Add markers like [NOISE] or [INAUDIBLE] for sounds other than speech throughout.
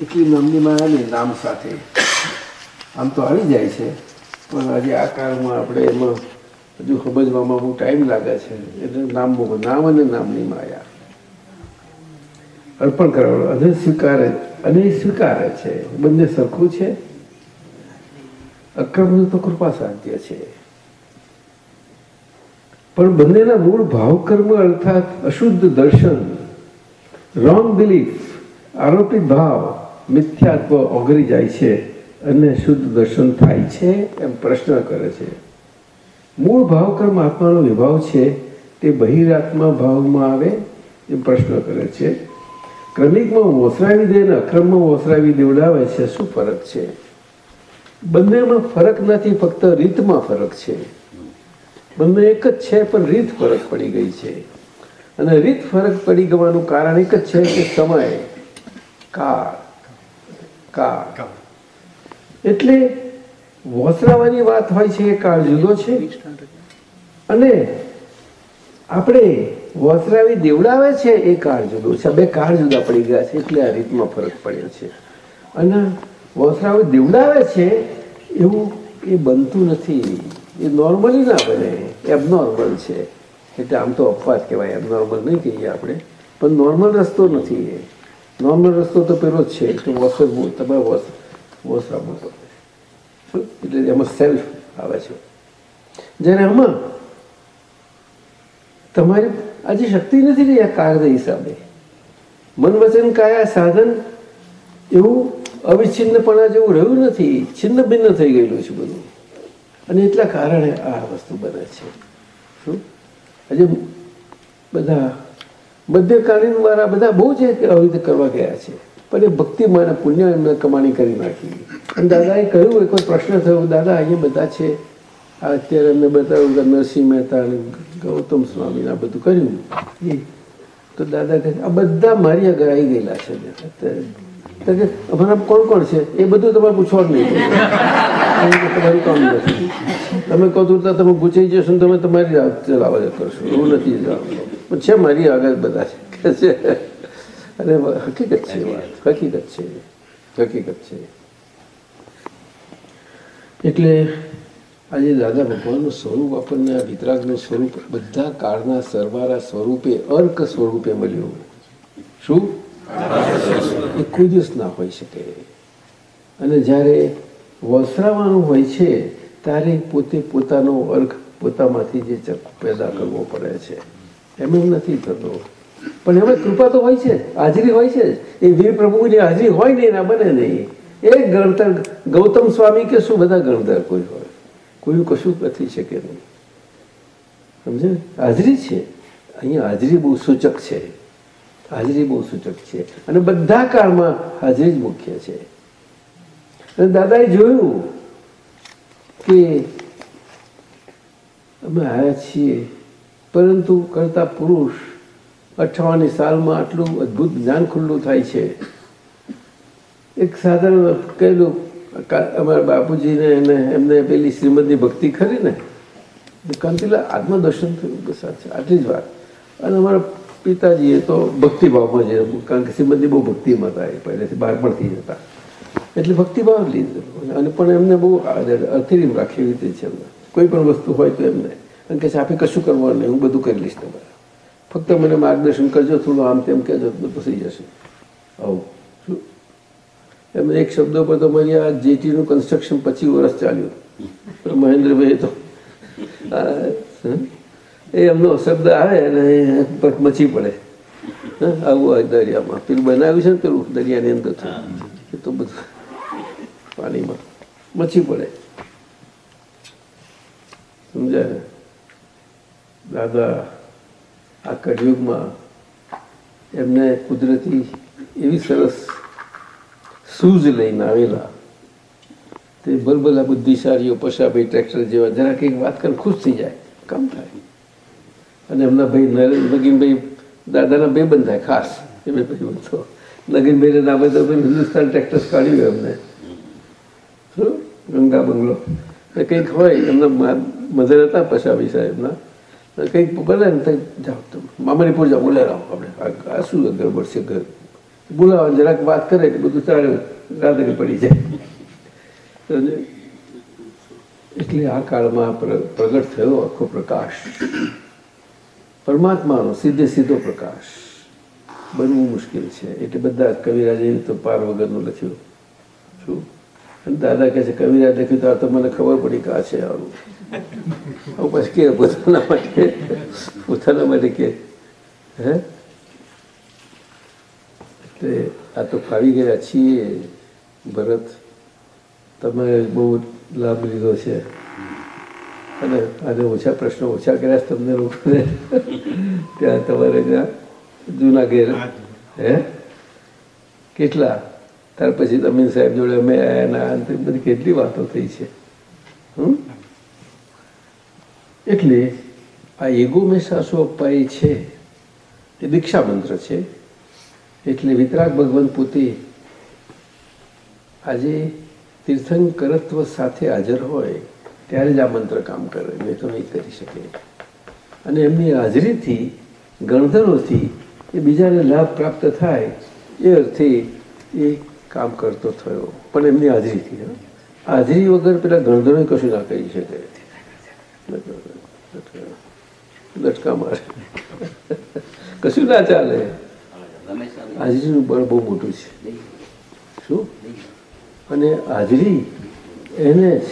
એટલી નામની માયાની નામ સાથે. આમ તો આવી જાય છે. પણ આજે આ કાળમાં આપણે એમાં હજુ સમજવામાં બહુ ટાઈમ લાગે છે. એટલે નામ નામ અને નામની માયા. અર્પણ કરવાનું. અને સ્વીકારે અને સ્વીકારે છે. બંને સરખું છે. અક્રમનું તો કૃપા સાધ્ય છે. પણ બંનેના મૂળ ભાવકર્મ અર્થાત અશુદ્ધ દર્શન રોંગ બિલીફ આરોપિત ભાવ મિથ્યાત્વ ઓગરી જાય છે અને શુદ્ધ દર્શન થાય છે એમ પ્રશ્ન કરે છે. મૂળ ભાવકર્મ આત્માનો વિભાવ છે, તે બહિરાત્મા ભાવમાં આવે એમ પ્રશ્ન કરે છે. ક્રમિકમાં ઓસરાવી દે અને અક્રમમાં ઓસરાવી દેવડાવે છે, શું ફરક છે? બંનેમાં ફરક નથી, ફક્ત રીતમાં ફરક છે. બંને એક જ છે, પણ રીત ફરક પડી ગઈ છે. અને રીત ફરક પડી ગવાનું કારણ એક જ છે કે સમય, કાળ. કાળ એટલે વસરાવાની વાત હોય છે એ કાળ જુદો છે. અને આપણે વસરાવી દેવડાવે છે એ કાળ જુદો છે. બે કાળ જુદા પડી ગયા છે એટલે આ રીતમાં ફરક પડ્યો છે. અને વસરાવી દેવડાવે છે એવું એ બનતું નથી. એ નોર્મલી ના બને. એબનોર્મલ છે. એટલે આમ તો અપવાદ કહેવાય. એબનોર્મલ નહીં કહીએ આપણે. પણ નોર્મલ રસ્તો નથી એ. નોર્મલ રસ્તો તો પેલો જ છે કે વસરવું તમે વોસ વસરાવું પડે એટલે એમાં સેલ્ફ આવે છે જ્યારે આમાં તમારી આજે શક્તિ નથી રહી આ કાગળ હિસાબે મન વચન કાયા સાધન એવું અવિચ્છિન્નપણા જેવું રહ્યું નથી છિન્ન ભિન્ન થઈ ગયેલું છે બધું અને એટલા કારણે આ વસ્તુ બને છે શું આજે બધા મધ્યકાલીન વાળા બધા બહુ કે આવી રીતે કરવા ગયા છે. પણ એ ભક્તિ મારા પુણ્ય એમને કમાણી કરી નાખી. અને દાદાએ કહ્યું, એક પ્રશ્ન થયો, દાદા, અહીંયા બધા છે? અત્યારે એમને બતાવ્યું કે નરસિંહ મહેતા અને ગૌતમ સ્વામીને આ બધું કર્યું. તો દાદા કહે, આ બધા મારી આગળ આવી ગયેલા છે. અત્યારે. અમારા કોણ કોણ છે? એ બધું તમારે પૂછવાનું નહીં. તમારું કામ નથી. તમે કહો તો તમે ગુચાઈ જશો ને તમે તમારી રાત ચલાવવા કરશો એવું નથી જવાનું. છે મારી આગળ બધા છે. કે છે? અને હકીકત છે વાત. હકીકત. છે હકીકત છે એટલે આજે દાદા ભગવાનનું સ્વરૂપ આપણને આ વિતરાગનું સ્વરૂપ બધા કાળના સરવારા સ્વરૂપે અર્ક સ્વરૂપે મળ્યું શું? એ કોઈ દિવસ ના હોઈ શકે. અને જ્યારે વસરાવાનું હોય છે ત્યારે પોતે પોતાનો અર્ક પોતામાંથી જે પેદા કરવો પડે છે. એમ એમ નથી થતો. પણ એમાં કૃપા તો હોય છે, હાજરી હોય છે એ વીર પ્રભુની હાજરી હોય નહીં એના બને નહીં. એ ગણતર ગૌતમ સ્વામી કે શું બધા ગણતર કોઈ હોય? કોઈ કશું નથી શકે નહીં. સમજે? ને? હાજરી છે. અહીંયા હાજરી બહુ સૂચક છે. હાજરી બહુ સૂચક છે. અને બધા કાળમાં હાજરી જ મુખ્ય છે. અને દાદાએ જોયું કે અમે આવ્યા છીએ પરંતુ કરતા પુરુષ અઠાવાની સાલમાં આટલું અદ્ભુત જ્ઞાન ખુલ્લું થાય છે. એક સાધારણ કહેલું અમારા બાપુજીને એને એમને પેલી શ્રીમદની ભક્તિ ખરી ને? કાંતિલા આત્મદર્શન થયું. છે, આટલી જ વાત. અને અમારા પિતાજીએ તો ભક્તિભાવમાં જ કારણ કે શ્રીમદની બહુ ભક્તિમાં હતા એ પહેલેથી, બાળપણથી જ હતા. એટલે ભક્તિભાવ લીધો. અને પણ એમને બહુ અર્થીરીમ રાખી રીતે છે એમને. કોઈ પણ વસ્તુ હોય તો એમને. અને કે આપે કશું કરવાનું નહીં હું બધું કરી લઈશ તમારે. ફક્ત મને માર્ગદર્શન કરજો થોડું આમ તેમ કહેજો તો બધું થઈ જશે. આવું. શું? એમ એક શબ્દો પર તો મારી આ જેટીનું કન્સ્ટ્રક્શન પચીસ વર્ષ ચાલ્યું મહેન્દ્રભાઈ તો એ એમનો શબ્દ આવે અને મચી પડે. હં? આવું હોય દરિયામાં. પેલું બનાવ્યું છે ને પેલું દરિયાની અંદર એ તો બધું પાણીમાં મચી પડે. સમજાય? દાદા આ કળિયુગમાં એમને કુદરતી એવી સરસ સૂઝ લઈને આવેલા. તે બલબલા બુદ્ધિશાળીઓ, પશાભાઈ ટ્રેક્ટર જેવા, જરા કંઈક વાત કરીને ખુશ થઈ જાય, કામ થાય. અને એમના ભાઈ નગીનભાઈ દાદાના બે બંધ થાય ખાસ, એ બે ભાઈ તો નગીનભાઈને નામે તો હિન્દુસ્તાન ટ્રેક્ટર્સ કાઢ્યું એમને? ગંગા બંગલો. કંઈક હોય, એમના મધર હતા પશાભાઈ સાહેબના. કંઈક બોલે ને તો જાઓ તમે મામાની પૂજા બોલાવો આપણે. આ- શું ગરબડ છે ઘર બોલાવો, જરાક વાત કરે એટલે બધું ચાલે રાધે પડી જાય. એટલે આ કાળમાં પ્ર- પ્રગટ થયો આખો પ્રકાશ. પરમાત્માનો સીધે સીધો પ્રકાશ. બનવું મુશ્કેલ છે. એટલે બધા કવિરાજે તો પાર વગરનું લખ્યું. શું? દાદા કહે છે, કવિરાજ લખ્યું તો આ તો મને ખબર પડી કે આ છે આવું. પછી કે પોતાના માટે પોતાના માટે કે, હે? એટલે આ તો ફાવી ગયા છીએ, ભરત, તમે બહુ લાભ લીધો છે. અને આજે ઓછા પ્રશ્નો ઓછા કર્યા તમને લોકોને. ત્યાં તમારે ત્યાં જૂના ઘેર, હે? કેટલા? ત્યાર પછી અમીન સાહેબ જોડે અમે આવ્યા ના અંતે બધી કેટલી વાતો થઈ છે. હમ? એટલે આ એગો મેં સાસુ અપાઈ છે એ દીક્ષા મંત્ર છે, એટલે વિતરાગ ભગવાન પોતે આજે તીર્થંકરત્વ સાથે હાજર હોય, ત્યારે જ આ મંત્ર કામ કરે નહીં તો નહીં કરી શકે અને એમની હાજરીથી, ગણધરોથી એ બીજાને લાભ પ્રાપ્ત થાય, એ અર્થે એ કામ કરતો થયો. પણ એમની હાજરીથી હાજરી વગર પેલા ગણધરો કશું ના કરી શકે. લટકા મારે. કશું ના ચાલે. હાજરીનું બળ બહુ મોટું છે. શું? અને હાજરી એને જ.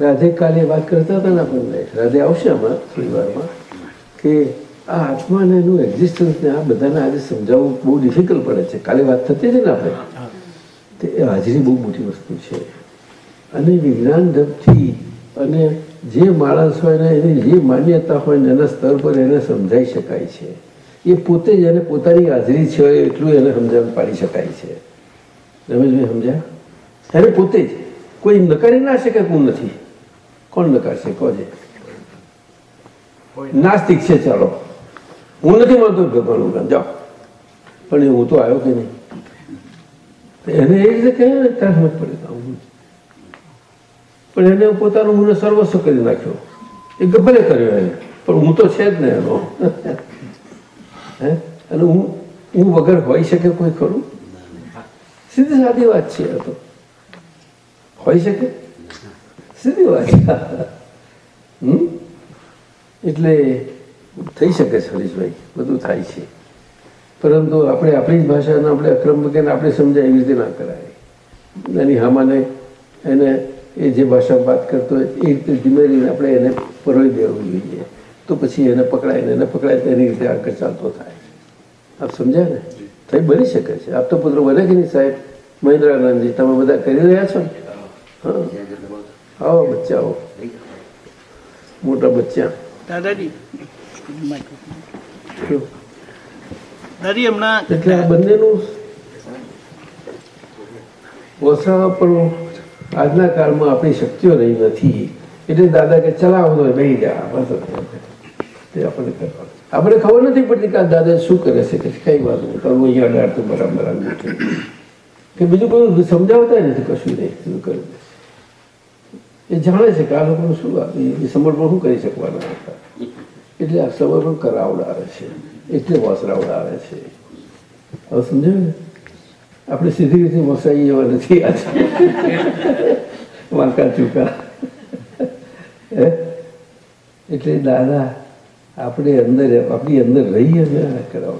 રાધે કાલે વાત કરતા હતા ને આપણને. રાધે આવશે આમાં થોડી કે આ આત્માને એનું એક્ઝિસ્ટન્સને આ બધાને આજે સમજાવવું બહુ ડિફિકલ્ટ પડે છે. કાલે વાત થતી હતી ને આપણે. તે હાજરી બહુ મોટી વસ્તુ છે. અને વિજ્ઞાન ઢબથી અને જે માણસ હોય ને, એની જે માન્યતા હોય ને, એના સ્તર પર એને સમજાઈ શકાય છે. એ પોતે જ એને પોતાની હાજરી છે, એટલું એને સમજાવી પાડી શકાય છે. રમેશભાઈ સમજ્યા? એને પોતે જ. કોઈ નકારી ના શકે કોણ નથી. કોણ નકારશે કોજે નાસ્તિક છે, ચાલો. હું નથી માનતો ભગવાન જાઓ. પણ હું તો આવ્યો કે નહીં? એને એ રીતે કહે ને, ત્યાં સમજ પડે. પણ એને પોતાનું મને સર્વસ્વ કરી નાખ્યો. એ ગભરે કર્યો એને, પણ હું તો છે જ ને એનો. હે? અને હું હું વગર હોઈ શકે કોઈ ખરું? સીધી સાદી વાત છે આ તો. હોઈ શકે? સીધી વાત હમ? એટલે થઈ શકે છે હરીશભાઈ, બધું થાય છે. પરંતુ આપણે આપણી જ ભાષાને આપણે અક્રમ વગેરે આપણે સમજાય એવી રીતે ના કરાય. એની હામાને એને એ જે ભાષામાં વાત કરતો હોય એ રીતે ધીમે ધીમે આપણે એને પરોવી દેવું જોઈએ. તો પછી એને પકડાય એને પકડાય તો એની રીતે આગળ ચાલતો થાય. આપ સમજ્યા ને? થઈ બની શકે છે. આપ તો પુત્ર બને કે નહીં સાહેબ મહેન્દ્રાનંદજી તમે બધા કરી રહ્યા છો ને? હા. આવો બચ્ચાઓ મોટા બચ્ચા. દાદાજી. દાદી હમણાં એટલે આ બંનેનું ઓછાપણું આજના કાળમાં આપણી શક્તિઓ રહી નથી. એટલે દાદા કે ચલાવો તો બેહી જા. તે આપણને આપણે ખબર નથી પડતી કે દાદા શું કરે છે. કે કઈ વાત કરવું અહીંયા અડાડતું બરાબર કે બીજું કોઈ સમજાવતા નથી કશું નહીં. શું કરે એ જાણે છે કે આ લોકોનું શું એ સમર્પણ શું કરી શકવાના હતા? એટલે આ સમર્પણ કરાવડાવે છે. એટલે વસરાવડાવે છે. હવે સમજાયું ને? આપણે સીધી રીતે મોસાઈ જવા નથી વાંકા ચૂકા? એટલે દાદા, આપણે અંદર, આપણી અંદર રહીએ ને આ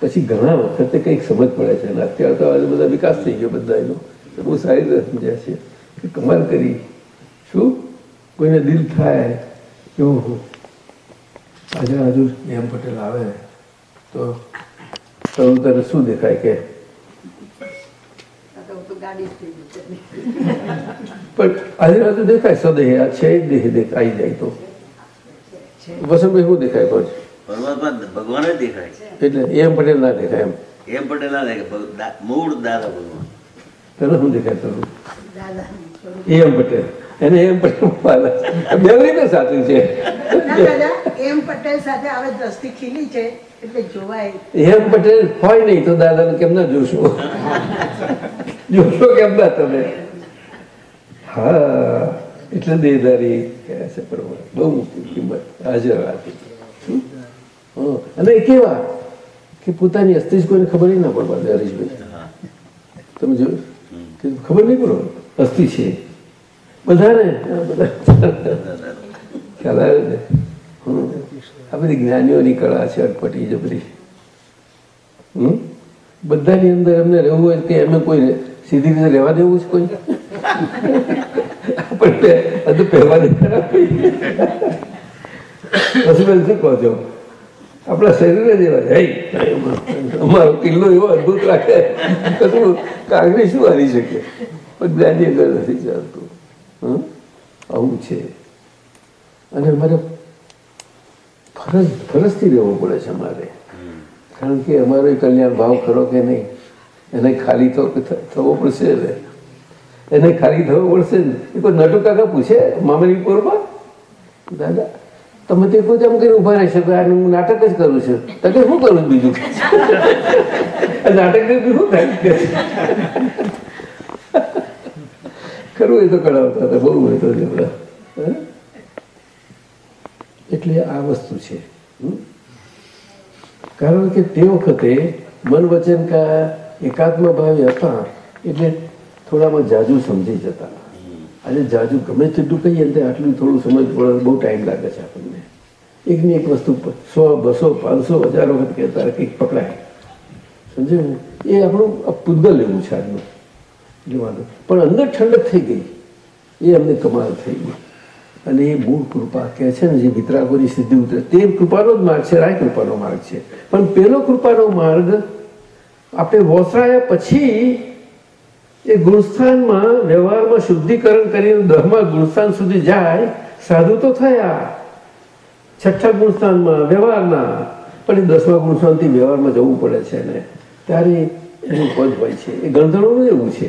પછી ઘણા વખતે કંઈક સમજ પડે છે. અને અત્યારે તો આજે બધા વિકાસ થઈ ગયો બધા એનો તો બહુ સારી રીતે સમજ્યા છે કે કમાલ કરી. શું? કોઈને દિલ થાય કે આજે હજુ એમ પટેલ આવે. તો તરત શું દેખાય કે પણ આજે તો દેખાય સદેહ આ છે જ દેહ દેખાઈ જાય તો. વસંતભાઈ શું દેખાય કહો ભગવાન જ દેખાય. એટલે એમ પટેલ ના દેખાય એમ. એમ પટેલ ના દેખાય મૂળ દાદા ભગવાન. તને શું દેખાય તારું એમ પટેલ. એને એમ પટેલ પાલા. બે રીતે છે. એમ પટેલ સાથે હવે દ્રષ્ટિ ખીલી છે એટલે જોવાય. એમ પટેલ હોય નહીં તો દાદાને કેમ ના જોશો? જોશો કેમ ના તમે હા, એટલે દેહદારી કહે છે પ્રભુ બહુ મોટી કિંમત, હાજર હતી? અને કેવા? કે પોતાની અસ્તિત્વ કોઈને ખબર ના પડવા હરીશભાઈ. તમે જોયું? કે ખબર નહીં પડો અસ્થિ છે. બધાને? બધા. ખ્યાલ આવ્યો ને? આ બધી જ્ઞાનીઓની કળા છે, અટપટી જબરી? બધાની અંદર એમને રહેવું હોય કે એમને કોઈ સીધી રીતે રહેવા દેવું છે કોઈ? પણ હજુ પહેરવાની પહેરવા શું કહો છો? આપણા શરીરે જેવા જાય અમારો કિલ્લો એવો અદભુત રાખે. કશું કાગડી શું હારી શકે? પણ જ્ઞાની અંદર નથી ચાલતું? આવું છે. અને અમારે ફરજ ફરજથી રહેવું પડે છે અમારે. કારણ કે અમારો એ કલ્યાણ ભાવ ખરો કે નહીં? એને ખાલી તો થવો પડશે ને એને ખાલી થવો પડશે ને. એ કોઈ નટુ કાકા પૂછે મામલીપુરમાં દાદા, તમે તે કોઈ એમ કરી ઊભા રહેશો કે હું નાટક જ કરું છું. તો શું કરું બીજું? નાટક શું થાય? ખરું એ તો કરાવતા હતા, બહુ હોય તો એટલે આ વસ્તુ છે? કારણ કે તે વખતે મન વચન કા એકાત્મ ભાવે હતા એટલે થોડામાં જાજુ સમજી જતા. આજે જાજુ ગમે તેટલું કહીએ ને આટલું થોડું સમજ બહુ ટાઈમ લાગે છે આપણને. એકની એક વસ્તુ સો, બસો, પાંચસો, હજાર વખત કહેતા કંઈક પકડાય. સમજ્યું એ આપણું પૂતગલ લેવું છે આજનું. જોવાનું. પણ અંદર ઠંડક થઈ ગઈ. એ અમને કમાલ થઈ ગઈ. અને એ મૂળ કૃપા કહે છે ને, જે વિતરાગોની સિદ્ધિ ઉતરે, તે કૃપાનો જ માર્ગ છે, રાય કૃપાનો માર્ગ છે. પણ પેલો કૃપાનો માર્ગ આપણે વોસરાયા પછી એ ગુણસ્થાનમાં વ્યવહારમાં શુદ્ધિકરણ કરીને દહમાં ગુણસ્થાન સુધી જાય, સાધુ તો થયા. છઠ્ઠા ગુણસ્થાનમાં વ્યવહારના, પણ એ દસમા ગુણસ્થાનથી વ્યવહારમાં જવું પડે છે ને. ત્યારે એનું પદ હોય છે. એ ગણધણોનું એવું છે.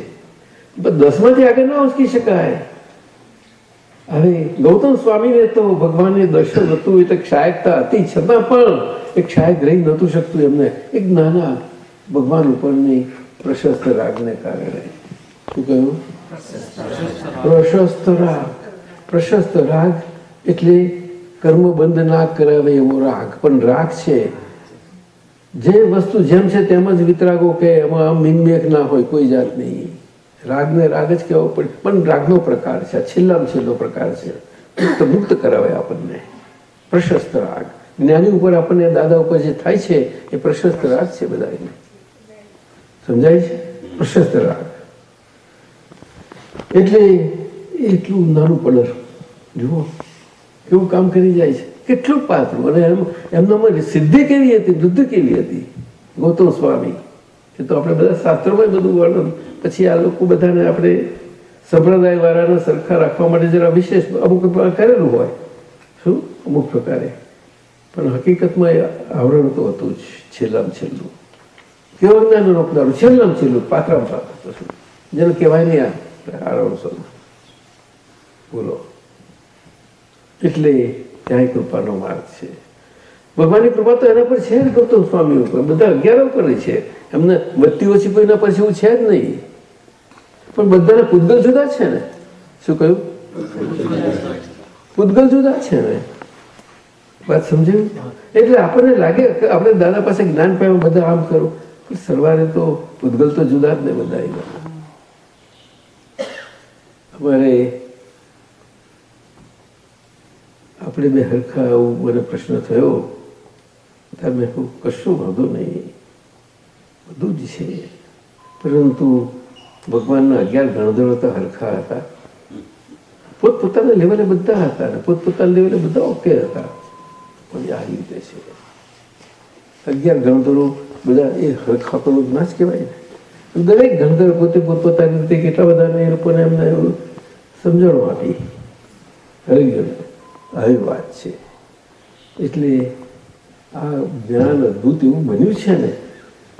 પણ દસમાંથી આગળ ના ઉચકી શકાય. હવે ગૌતમ સ્વામીને તો ભગવાનને દર્શન હતું એ તો ક્ષાયકતા હતી. છતાં પણ એ ક્ષાયક રહી નહોતું શકતું એમને. એક નાના ભગવાન ઉપરની પ્રશસ્ત રાગને કારણે. શું કહ્યું? પ્રશસ્ત રાગ. પ્રશસ્ત રાગ એટલે કર્મ બંધ ના કરાવે એવો રાગ. પણ રાગ છે. જે વસ્તુ જેમ છે તેમ જ વિતરાગો કે એમાં મિનમેક ના હોય, કોઈ જાત નહીં. રાગને રાગ જ કહેવો પડે. પણ રાગનો પ્રકાર છે. આ છેલ્લામાં છેલ્લો પ્રકાર છે. મુક્ત મુક્ત કરાવે આપણને. પ્રશસ્ત રાગ. જ્ઞાની ઉપર આપણને દાદા ઉપર જે થાય છે, એ પ્રશસ્ત રાગ છે બધા. સમજાય છે? પ્રશસ્ત રાગ એટલે એટલું નાનું પડર જુઓ કેવું કામ કરી જાય છે. કેટલું પાત્રું. અને એમ, એમનામાં સિદ્ધિ કેવી હતી? વૃદ્ધ કેવી હતી? ગૌતમ સ્વામી. એ તો આપણે બધા શાસ્ત્રોમાં બધું વર્ણન. પછી આ લોકો બધાને આપણે સંપ્રદાય વાળાને સરખા રાખવા માટે જરા વિશેષ અમુક કરેલું હોય. શું? અમુક પ્રકારે. પણ હકીકતમાં આવરણ તો હતું જ, છેલ્લામાં છેલ્લું. કેવો જ્ઞાન રોકનારું છેલ્લું છેલ્લું પાત્રામાં પાત્ર જેને કહેવાય નહીં આ બોલો એટલે ત્યાં કૃપાનો માર્ગ છે ભગવાનની કૃપા તો એના પર છે જ ગૌતમ સ્વામી ઉપર બધા અગિયાર ઉપર છે એમને વધતી ઓછી કોઈના પર એવું છે જ નહીં પણ બધાના પૂતગલ જુદા છે ને શું કહ્યું પૂતગલ જુદા છે ને વાત સમજાયું એટલે આપણને લાગે કે આપણે દાદા પાસે જ્ઞાન પામ્યું બધા આમ કરું સરવારે તો પૂતગલ તો જુદા જ ને બધા અમારે આપણે બે હરખા આવું મને પ્રશ્ન થયો. ત્યારે મેં કશું વાંધો નહીં. બધું જ છે. પરંતુ ભગવાનના અગિયાર ગણધરો તો હરખા હતા. પોતપોતાના લેવલે બધા હતા પોતપોતાના લેવલે બધા ઓકે હતા. પણ આ રીતે છે. અગિયાર ગણધરો બધા એ હરખા ના જ કહેવાય ને. દરેક ગણધર પોતે પોતપોતાની રીતે કેટલા બધાને એ લોકોને એમને એવું સમજણો આપી. હરિજન, આવી વાત છે. એટલે આ જ્ઞાન અદભુત એવું બન્યું છે ને,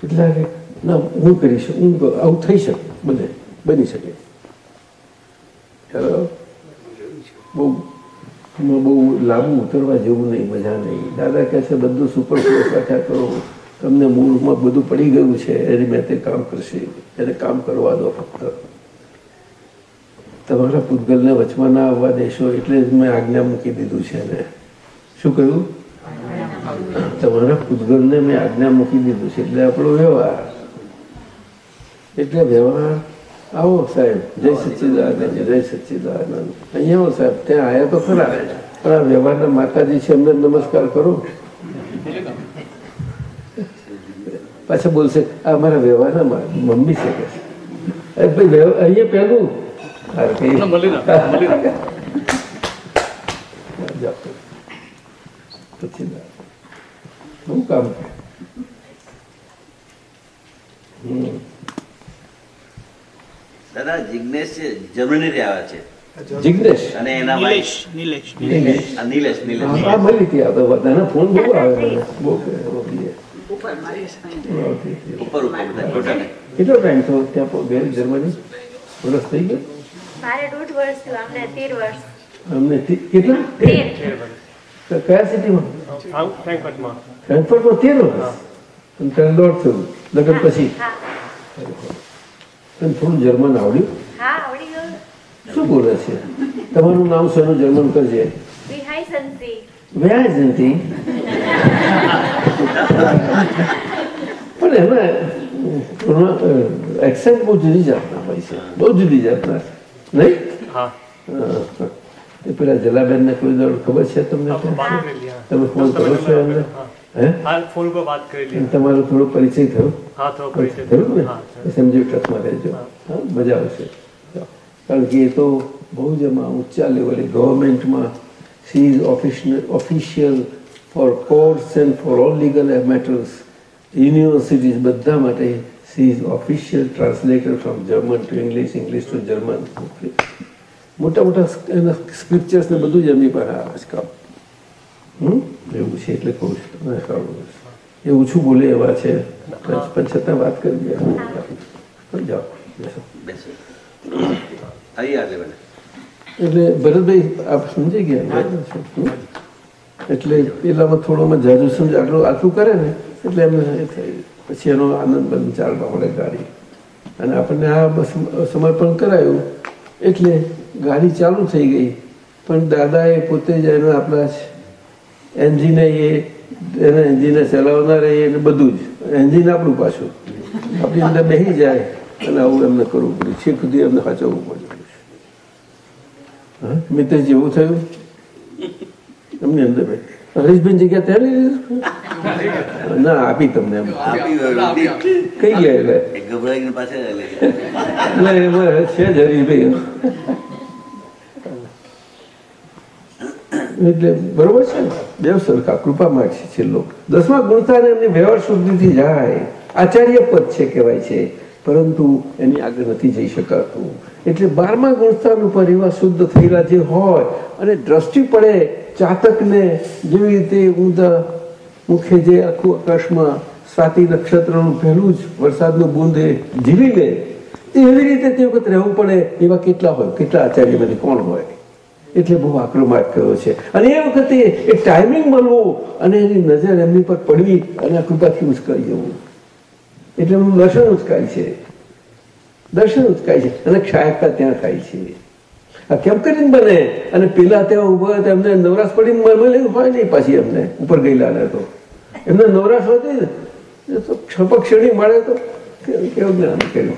એટલે ના, હું કરી શકું હું આવું થઈ શકે બને બની શકે. બહુ આમાં બહુ લાંબુ ઉતરવા જેવું નહીં, મજા નહીં. દાદા કહે છે, બધું સુપર ફ્લોસ સાથે કરો. તમને મૂળમાં બધું પડી ગયું છે, એની મેં તે કામ કરશે. એને કામ કરવા દો ફક્ત. તમારા પૂતગલને વચમાં ના આવવા દેશો એટલે જ મેં આજ્ઞા મૂકી દીધું છે એને. શું કહ્યું? તમારા પૂતગલને મેં આજ્ઞા મૂકી દીધું છે. એટલે આપણો વ્યવહાર. એટલે વ્યવહાર આવો સાહેબ જય સચ્ચિદાનંદ જય સચ્ચિદાનંદ અહીંયા આવો સાહેબ ત્યાં આવ્યા તો ખરા પણ આ વ્યવહારના માતાજી છે એમને નમસ્કાર કરો. પાછા બોલશે આ અમારા વ્યવહારના મમ્મી છે કે? અહીંયા પહેલું. પછી. બહુ કામ? હમ. દાદા જિજ્ઞેશ છે જર્મનીથી આવ્યા છે. જિગ્નેશ? અને એના નિલેશ નિલેશ નિલેશ. નિલેશ નિલેશ. મળી હતી આ બધાના ફોન બહુ આવે મને. બહુ કે ઓલી એ. ઉપર ઉપર ઉપર બધા ટોટલ. કેટલો ટાઈમ થયો ત્યાં જર્મની? વર્ષ થઈ ગયો? મારે દોઢ વર્ષ થયું અમને તેર વર્ષ. અમને કેટલા? તેર. કયા સિટીમાં? ફ્રેન્કફર્ટમાં. ફ્રેન્કફર્ટમાં તેર વર્ષ? અને તને દોઢ થયું. લગ્ન પછી? તને થોડું જર્મન આવડ્યું? હા આવડી ગયું. શું બોલે છે? તમારું નામ શેનું જર્મન કરજે? સંસી પણ એમાં એક્સેન્ટ બહુ જુદી જાતના હોય છે. બહુ જુદી જાતના નહીં? પેલા જલાબેન જલાબેનને કોઈ દોડ ખબર છે તમને. તમે ફોન કરો છો એમને? હા. હે હા ફોન પર વાત કરેલી તમારો થોડો પરિચય થયો? હા થોડો પરિચય થયો. ને? સમજી ટ્રસ્ટમાં રહેજો. મજા આવશે. કારણ કે એ તો બહુ જ એમાં ઊંચા લેવલે ગવર્મેન્ટમાં she is official for courts and for all legal matters universities બધા માટે she is official translator from German to English English to German મોટા મોટા એના સ્ક્રિપ્ચર્સ ને બધું જ એમની પાસે આવે છે કામ. એવું છે એટલે કહું છું તમને સારું એ ઓછું બોલે એવા છે. પણ છતાં વાત કરી પણ જાઓ. એટલે ભરતભાઈ આપ સમજી ગયા? એટલે પેલામાં થોડોમાં જાજુ સમજ આટલું આટલું કરે ને? એટલે એમને પછી એનો આનંદ બંધ ચાલવા મળે ગાડી. અને આપણને આ સમર્પણ કરાયું. એટલે ગાડી ચાલુ થઈ ગઈ. પણ દાદાએ પોતે જ એના આપણા એન્જિને એ એને એન્જિને ચલાવનાર એ બધું જ. એન્જિન આપણું પાછું. આપણી અંદર બેસી જાય અને આવું એમને કરવું પડ્યું છેક સુધી એમને સાચવવું પડ્યું હા? મિત્ર જેવું થયું? એમની અંદર બે હરીશભાઈ જગ્યા ત્યાં લઈ ના આપી તમને એમ. કઈ ગયા એટલે? ગભરાઈને પાસે એટલે એમાં છે જ હરીશભાઈ. એટલે બરોબર છે ને? દેવ સરખા, કૃપા માગશે છેલ્લો દસમા ગુણતાને એમની વ્યવહાર શુદ્ધિથી જાય. આચાર્ય પદ છે કહેવાય છે. પરંતુ એની આગળ નથી જઈ શકાતું. એટલે બારમા ગુણસ્થાન ઉપર એવા શુદ્ધ થયેલા જે હોય, અને દ્રષ્ટિ પડે ચાતકને જેવી રીતે ઊંધા મુખે જે આખું આકાશમાં સ્વાતિ નક્ષત્રનું પહેલું જ વરસાદનું બુંદ ઝીલી લે, એવી રીતે તે વખત રહેવું પડે એવા કેટલા હોય, કેટલા આચાર્ય કોણ હોય? એટલે બહુ આક્રમક કર્યો છે. અને એ વખતે એ ટાઈમિંગ મળવું અને એની નજર એમની પર પડવી અને આ કૃપાથી ઉચકાઈ જવું. એટલે એમનું દર્શન ઉચકાય છે. દર્શન ઉચકાય છે. અને ક્ષાયકતા ત્યાં થાય છે. આ કેમ કરીને બને? અને પેલા ત્યાં ઊભા હતા, એમને નવરાશ પડીને મળેલું હોય નહીં પાછી એમને, ઉપર ગયેલા ને તો. એમને નવરાશ હતી ને તો છપક ક્ષણી મળે તો કેવું જ્ઞાન કર્યું.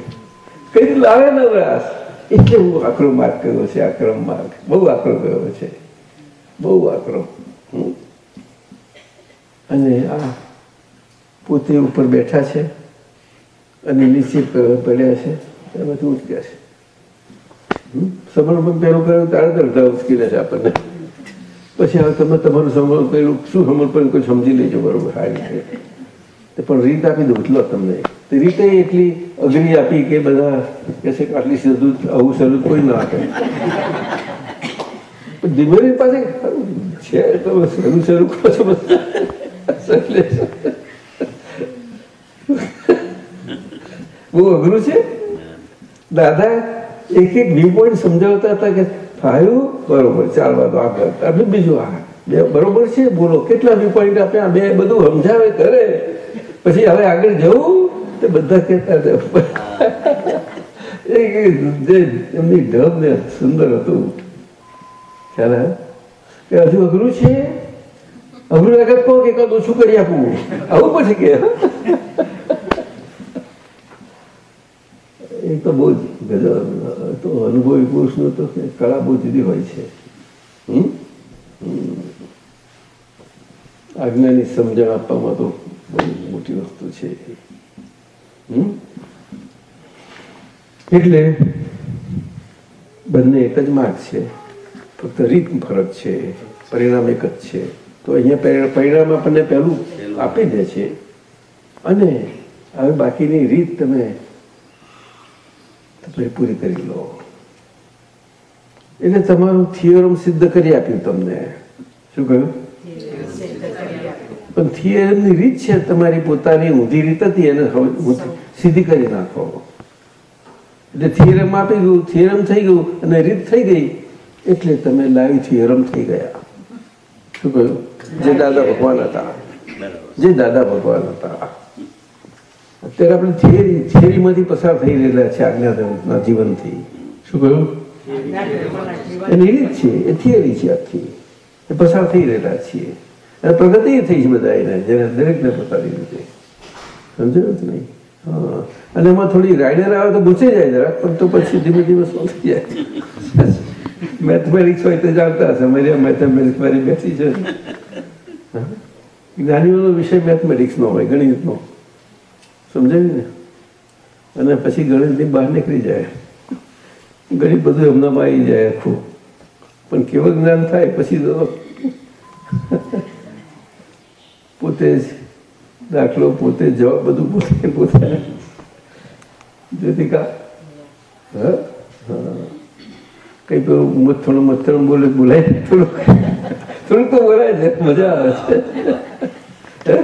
કઈ લાવે નવરાશ? એટલે બહુ આકરો માર્ગ કર્યો છે આક્રમ માર્ગ. બહુ આકરો ગયો છે. બહુ આકરો. અને આ પોતે ઉપર બેઠા છે અને નીચે પડ્યા છે બધું ઉચક્યા છે? સમર્પણ પહેલું કર્યું તારે અડધા ઉચકી છે આપણને. પછી હવે તમે તમારું સમર્પણ કર્યું શું સમર્પણ કોઈ સમજી લેજો બરોબર, સારી રીતે. પણ રીત આપી દઉં તમને. રીતે એટલી અઘરી આપી કે બધા કહેશે આટલી સદું આવું સદું કોઈ ના આપે. ધીમેરી પાસે છે શરૂ સરું કરો છો બહુ અઘરું છે? દાદા, એક એક વ્યૂ પોઈન્ટ સમજાવતા હતા કે થયું બરોબર, ચાલવા દો આગળ. આપણે બીજું આ બે, બરોબર છે, બોલો, કેટલા વ્યૂ પોઈન્ટ આપ્યા બે બધું સમજાવે, કરે. પછી હવે આગળ જવું. તે બધા કહેતા એમની ઢબ ને સુંદર હતું. ખ્યાલ કે હજુ અઘરું છે? અઘરું લાગે કહો કે એકાદ ઓછું કરી આપવું આવું પછી કે. એ તો બહુ જ ગજબ, તો અનુભવી પુરુષનો તો કળા બહુ જુદી હોય છે. આજ્ઞાની સમજણ આપવામાં તો બહુ મોટી વસ્તુ છે? એટલે બંને એક જ માર્ગ છે. ફક્ત રીત ફરક છે, પરિણામ એક જ છે. તો અહીંયા પરિ- પરિણામ આપણને પહેલું આપી દે છે. અને હવે બાકીની રીત તમે તમે પૂરી કરી લો. એટલે તમારું થિયરમ સિદ્ધ કરી આપ્યું તમને. શું કહ્યું? પણ થિયરમની રીત છે તમારી પોતાની ઊંધી રીત હતી એને સીધી કરી નાખો. એટલે થિયરમ આપી ગયું થિયરમ થઈ ગયું અને રીત થઈ ગઈ એટલે તમે લાઈવ થિયરમ થઈ ગયા. શું કહ્યું? જે દાદા ભગવાન હતા. જે દાદા ભગવાન હતા. અત્યારે આપણે થિયરી થિયરીમાંથી પસાર થઈ રહેલા છે આજ્ઞાધર્મના જીવનથી. શું કહ્યું? એની રીત છે એ થિયરી છે આખી. એ પસાર થઈ રહેલા છીએ. પ્રગતિ થઈ છે બધા એને જેને દરેકને પોતાની રીતે સમજાયું કે નહીં હા. અને એમાં થોડી રાઇડર આવે તો ગુચી જાય જરાક, પણ તો પછી ધીમે ધીમે શું થઈ જાય? મેથમેટિક્સ હોય તો જાણતા હશે, મારી મેથમેટિક્સ મારી બેસી છે? જ્ઞાનીઓનો વિષય મેથમેટિક્સનો હોય, ગણિતનો. સમજાયું ને? અને પછી ગણિતની બહાર નીકળી જાય. ગણિત બધું એમનામાં આવી જાય આખું. પણ કેવું જ્ઞાન થાય, પછી તો પોતે જ દાખલો પોતે જવાબ બધું પોતે પોતે. જ્યોતિકા? હા? હા. કઈ પેલું મથણ મથણ બોલે બોલાય થોડું થોડુંક તો બોલાય છે મજા આવે છે.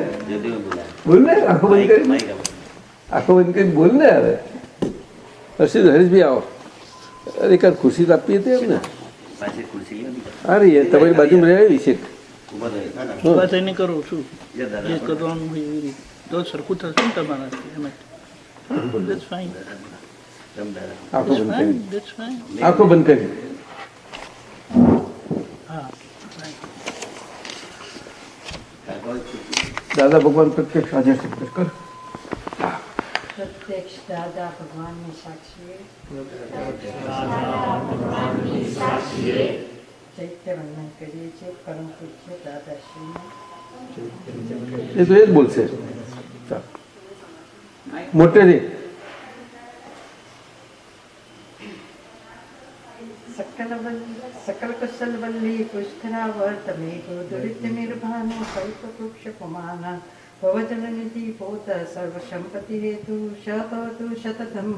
બોલ ને આખો બંધ કરી? આખો બંધ કરી બોલ ને હવે? હર્ષિત હરીશભાઈ આવો. અરે કાંઈ ખુરશી તો આપી હતી એમને. અરે તમારી બાજુમાં રહેવી છે. વાત એને કરું છું. જા કરવાનું હોય એવી રીતે. તો સરખું થશે ને તમારાથી એમ. આંખો બંધ કરી. દાદા ભગવાન પ્રત્યક્ષ હાજર છે કર. પ્રત્યક્ષ દાદા ભગવાનની સાક્ષીએ ચૈત્ય વંદન કરીએ છીએ પરમ પૂજ્ય દાદાશ્રીને એ તો એ જ બોલશે. મોટેથી કુશલ વલ્લી પુષ્કરાવર્તમે દુરિત નિર્ભાનો કલ્પ વૃક્ષ કુમાના ભવજન નિધિ પોત સર્વ સંપત્તિ હેતુ શપતુ શતતમ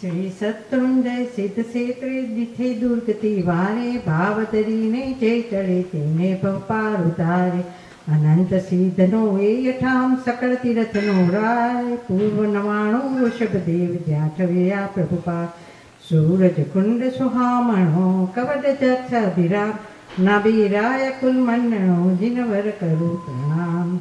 શ્રી સત્તૃંજય સિદ્ધ ક્ષેત્રે દિથે દુર્ગતિ વારે ભાવ ધરીને જે ચડે તેને પપાર ઉતારે. અનંત સિદ્ધનો એ યઠામ સકળ તીરથનો રાય. પૂર્વ નવાણું વૃષભદેવ આ પ્રભુપા સૂરજ કુંડ સુહામણો કવડ જક્ષાભિરામ નબીરાય કુલ મન્નણો જિનવર કરું પ્રણામ.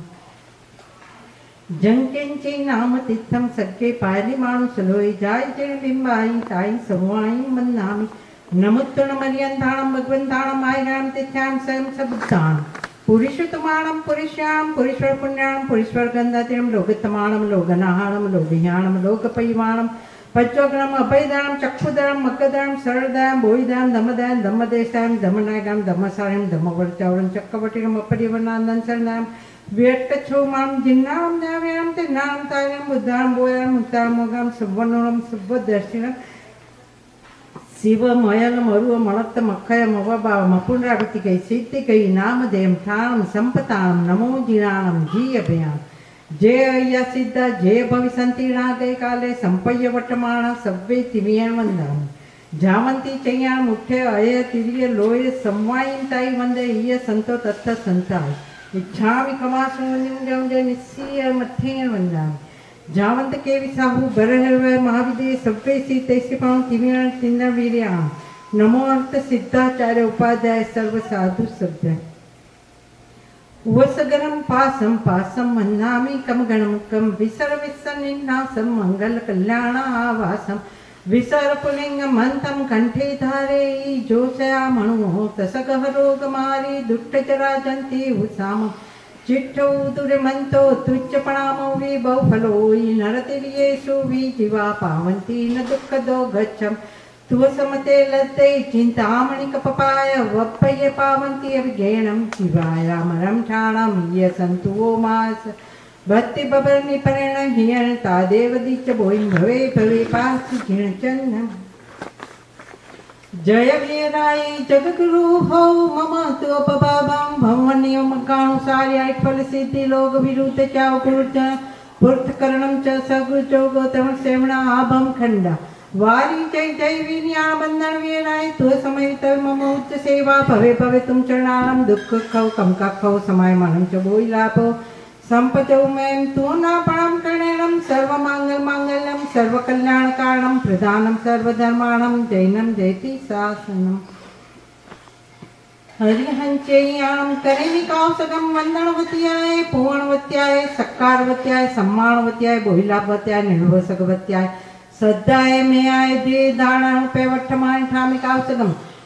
જંકેંચી નામ તિથમ સગ્ગે પાયલી માણુસલોય જાય જય બિંબાઈ તાઈ સવાઈ મન્નામી. નમુત્તુણ મર્યંતાણમ ભગવંતાણમ આયરામ, તિથ્યામ સ્વયં સબુદ્ધાણમ. પુરુષોત્તમાણમ, પુરુષ્યામ પુરુષોર પુણ્યાણમ પુરુષોર ગંધાતિરમ લોગતમાણમ લોગનાહાણમ લોગિયાણમ લોકપૈવાણમ, પંચોગ્રામ અભયદાણમ ચક્ષુદાણમ મકદાણમ સરળદાયમ ભોયદામ ધમદાયમ ધમદેશાયમ ધમનાયગામ ધમસારમ ધમવરચાવરમ ચક્કવટીરમ અપરિવર્ણાનંદ, શરણામ વ્યક્તછોમામ જિન્નામ નામ્યામ તે નામ તાયમ બુદ્ધામ બોયામ ઉત્તામોગામ સુવર્ણોરમ સુવદર્શિનમ શિવમયલ મરુવ મળત મખય મવભાવ મપુનરાવૃત્તિ ગઈ સિદ્ધિ ગઈ નામધેમ ઠાણમ સંપતાણમ નમો જીણામ જી અભયામ જે અયા સિદ્ધા, જે ભવિસંતીણા ગઈકાલે સંપય્ય વટમાણા સભ્ય તિમિયણ વંદામ જામંતી ચૈયા મુઠ્ઠે અય તિર્ય લોય સંવાઈન તાઈ વંદે ઈય સંતો તત્ત સંતાય. જય નિસ્સીય મથ્થેણ વંદામ જાવંત કે વિસાહુ બરહર્વ મહાવિદે સવ્વે સી તૈસી પાણ તિમિયણ તિન્ન વીર્યામ નમો અર્થ સિદ્ધાચાર્ય ઉપાધ્યાય સર્વ સાધુ સભ્ય વસગરમ પાસમ પાસમ મન્નામી કમ ગણમુકમ વિસર વિસનિન્નાસમ મંગલ કલ્યાણ આવાસમ વિસર્પલિંગ મંથમ કંઠે ધારે જોશયા મણુ તસગહ રોગ મારી દુષ્ટ જરા જંતી ઉસામ ચિઠ્ઠો દુર્મંતો તુચ્ચ પણામો વી બહુ ફલોઈ નરતિર્યેષુ વી જીવા પાવંતી ન દુઃખદો ગચ્છમ તુવસમતે લતે ચિંતામણિક પપાય વપય પાવંતી અવિજેણમ શિવાયામરમ ઠાણમ ય સંતુઓ માસ ભક્તિ બબરની પરિણ હિયણ તાદેવ દિચ બોઈન ભવે ભવે પાસ જીણ ચંદન જય વીરાય જગગુરુ હો મમ ત્વપભાવમ ભવનિયમ કાણુસાર્યાય ફલ સિદ્ધિ લોક વિરુદ્ધ ચાવ પૂર્ત પૂર્થકરણમ ચ સગુચોગ તમ સેવણા આભમ ખંડા વારી જય જય વિન્યા બંધન વીરાય તુ સમય તવ મમ ઉચ્ચ સેવા ભવે ભવે તુમ ચરણારમ દુઃખ ખવ કંકા ખવ સમાય માંગલ માંગલ્યમ સર્વ કલ્યાણ કારણમ પ્રધાનમ સર્વ ધર્માણમ જૈનમ જયતિ શાસનમ હરિહંચૈયાણમ કરેલી કૌશકમ વંદણવત્યાય પૂર્ણવત્યાય સક્કારવત્યાય સમ્માણવત્યાય બોહિલાભવત્યાય નિર્વસગવત્યાય શ્રદ્ધાય મેયાય દે દાણાણું પેવઠ્ઠમાન ઠામિ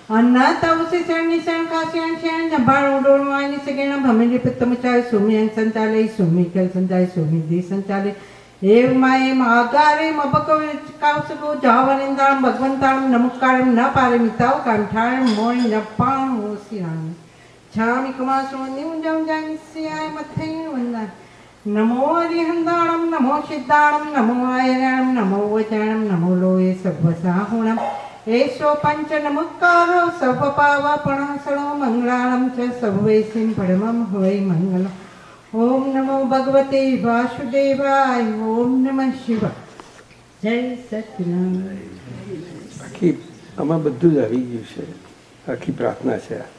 તવસે શરણી શરણ કાશ્યણ શરણ જંભાણ ઉડોળવાની સગેણ ભમેલી પિત્તમચાય સુમિયન સંચાલે સુમી ખેલ સંચાય સુમી દી સંચાલે એવ માયે આગારે મબક કાવસકો જાવરિંદામ ભગવંતામ નમસ્કારમ ન પારે મિતાવ કાંઠાણ મોય નપાણ ઓસિરાણ છામિ કમાસો નિઉંજમ જંસ્યાય મથૈ વંદન નમો હરિહંદાણમ નમો સિદ્ધાણમ નમો આયરાણમ નમો વચાણમ નમો લોય એસો પંચ નમસ્કારો સર્વ પાવાપણાસણો મંગળાણમ ચ સર્વૈસિન પરમમ હોય મંગલમ ઓમ નમો ભગવતે વાસુદેવાય ઓમ નમઃ શિવાય જય આખી આમાં બધું જ આવી ગયું છે આખી પ્રાર્થના છે આ.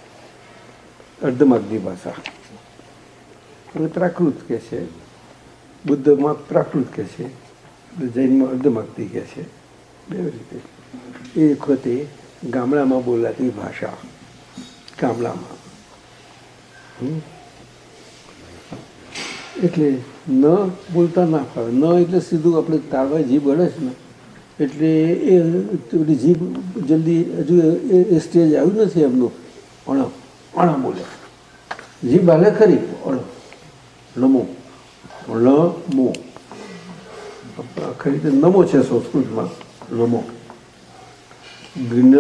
અર્ધમાગધી ભાષા અને પ્રાકૃત કે છે બુદ્ધમાં પ્રાકૃત કે છે જૈનમાં અર્ધમાગધી કે છે બે રીતે એ વખતે ગામડામાં બોલાતી ભાષા. ગામડામાં. એટલે ન બોલતા ના ફાવે ન એટલે સીધું આપણે તાળવા જીભ અડે છે ને, એટલે એ પેલી જીભ જલ્દી હજુ એ- સ્ટેજ આવ્યું નથી એમનું. અણ અણ બોલે. જીભ હાલે ખરી, અણ. નમો. નમો. આખરી રીતે નમો છે સંસ્કૃતમાં. નમો. જ્ઞ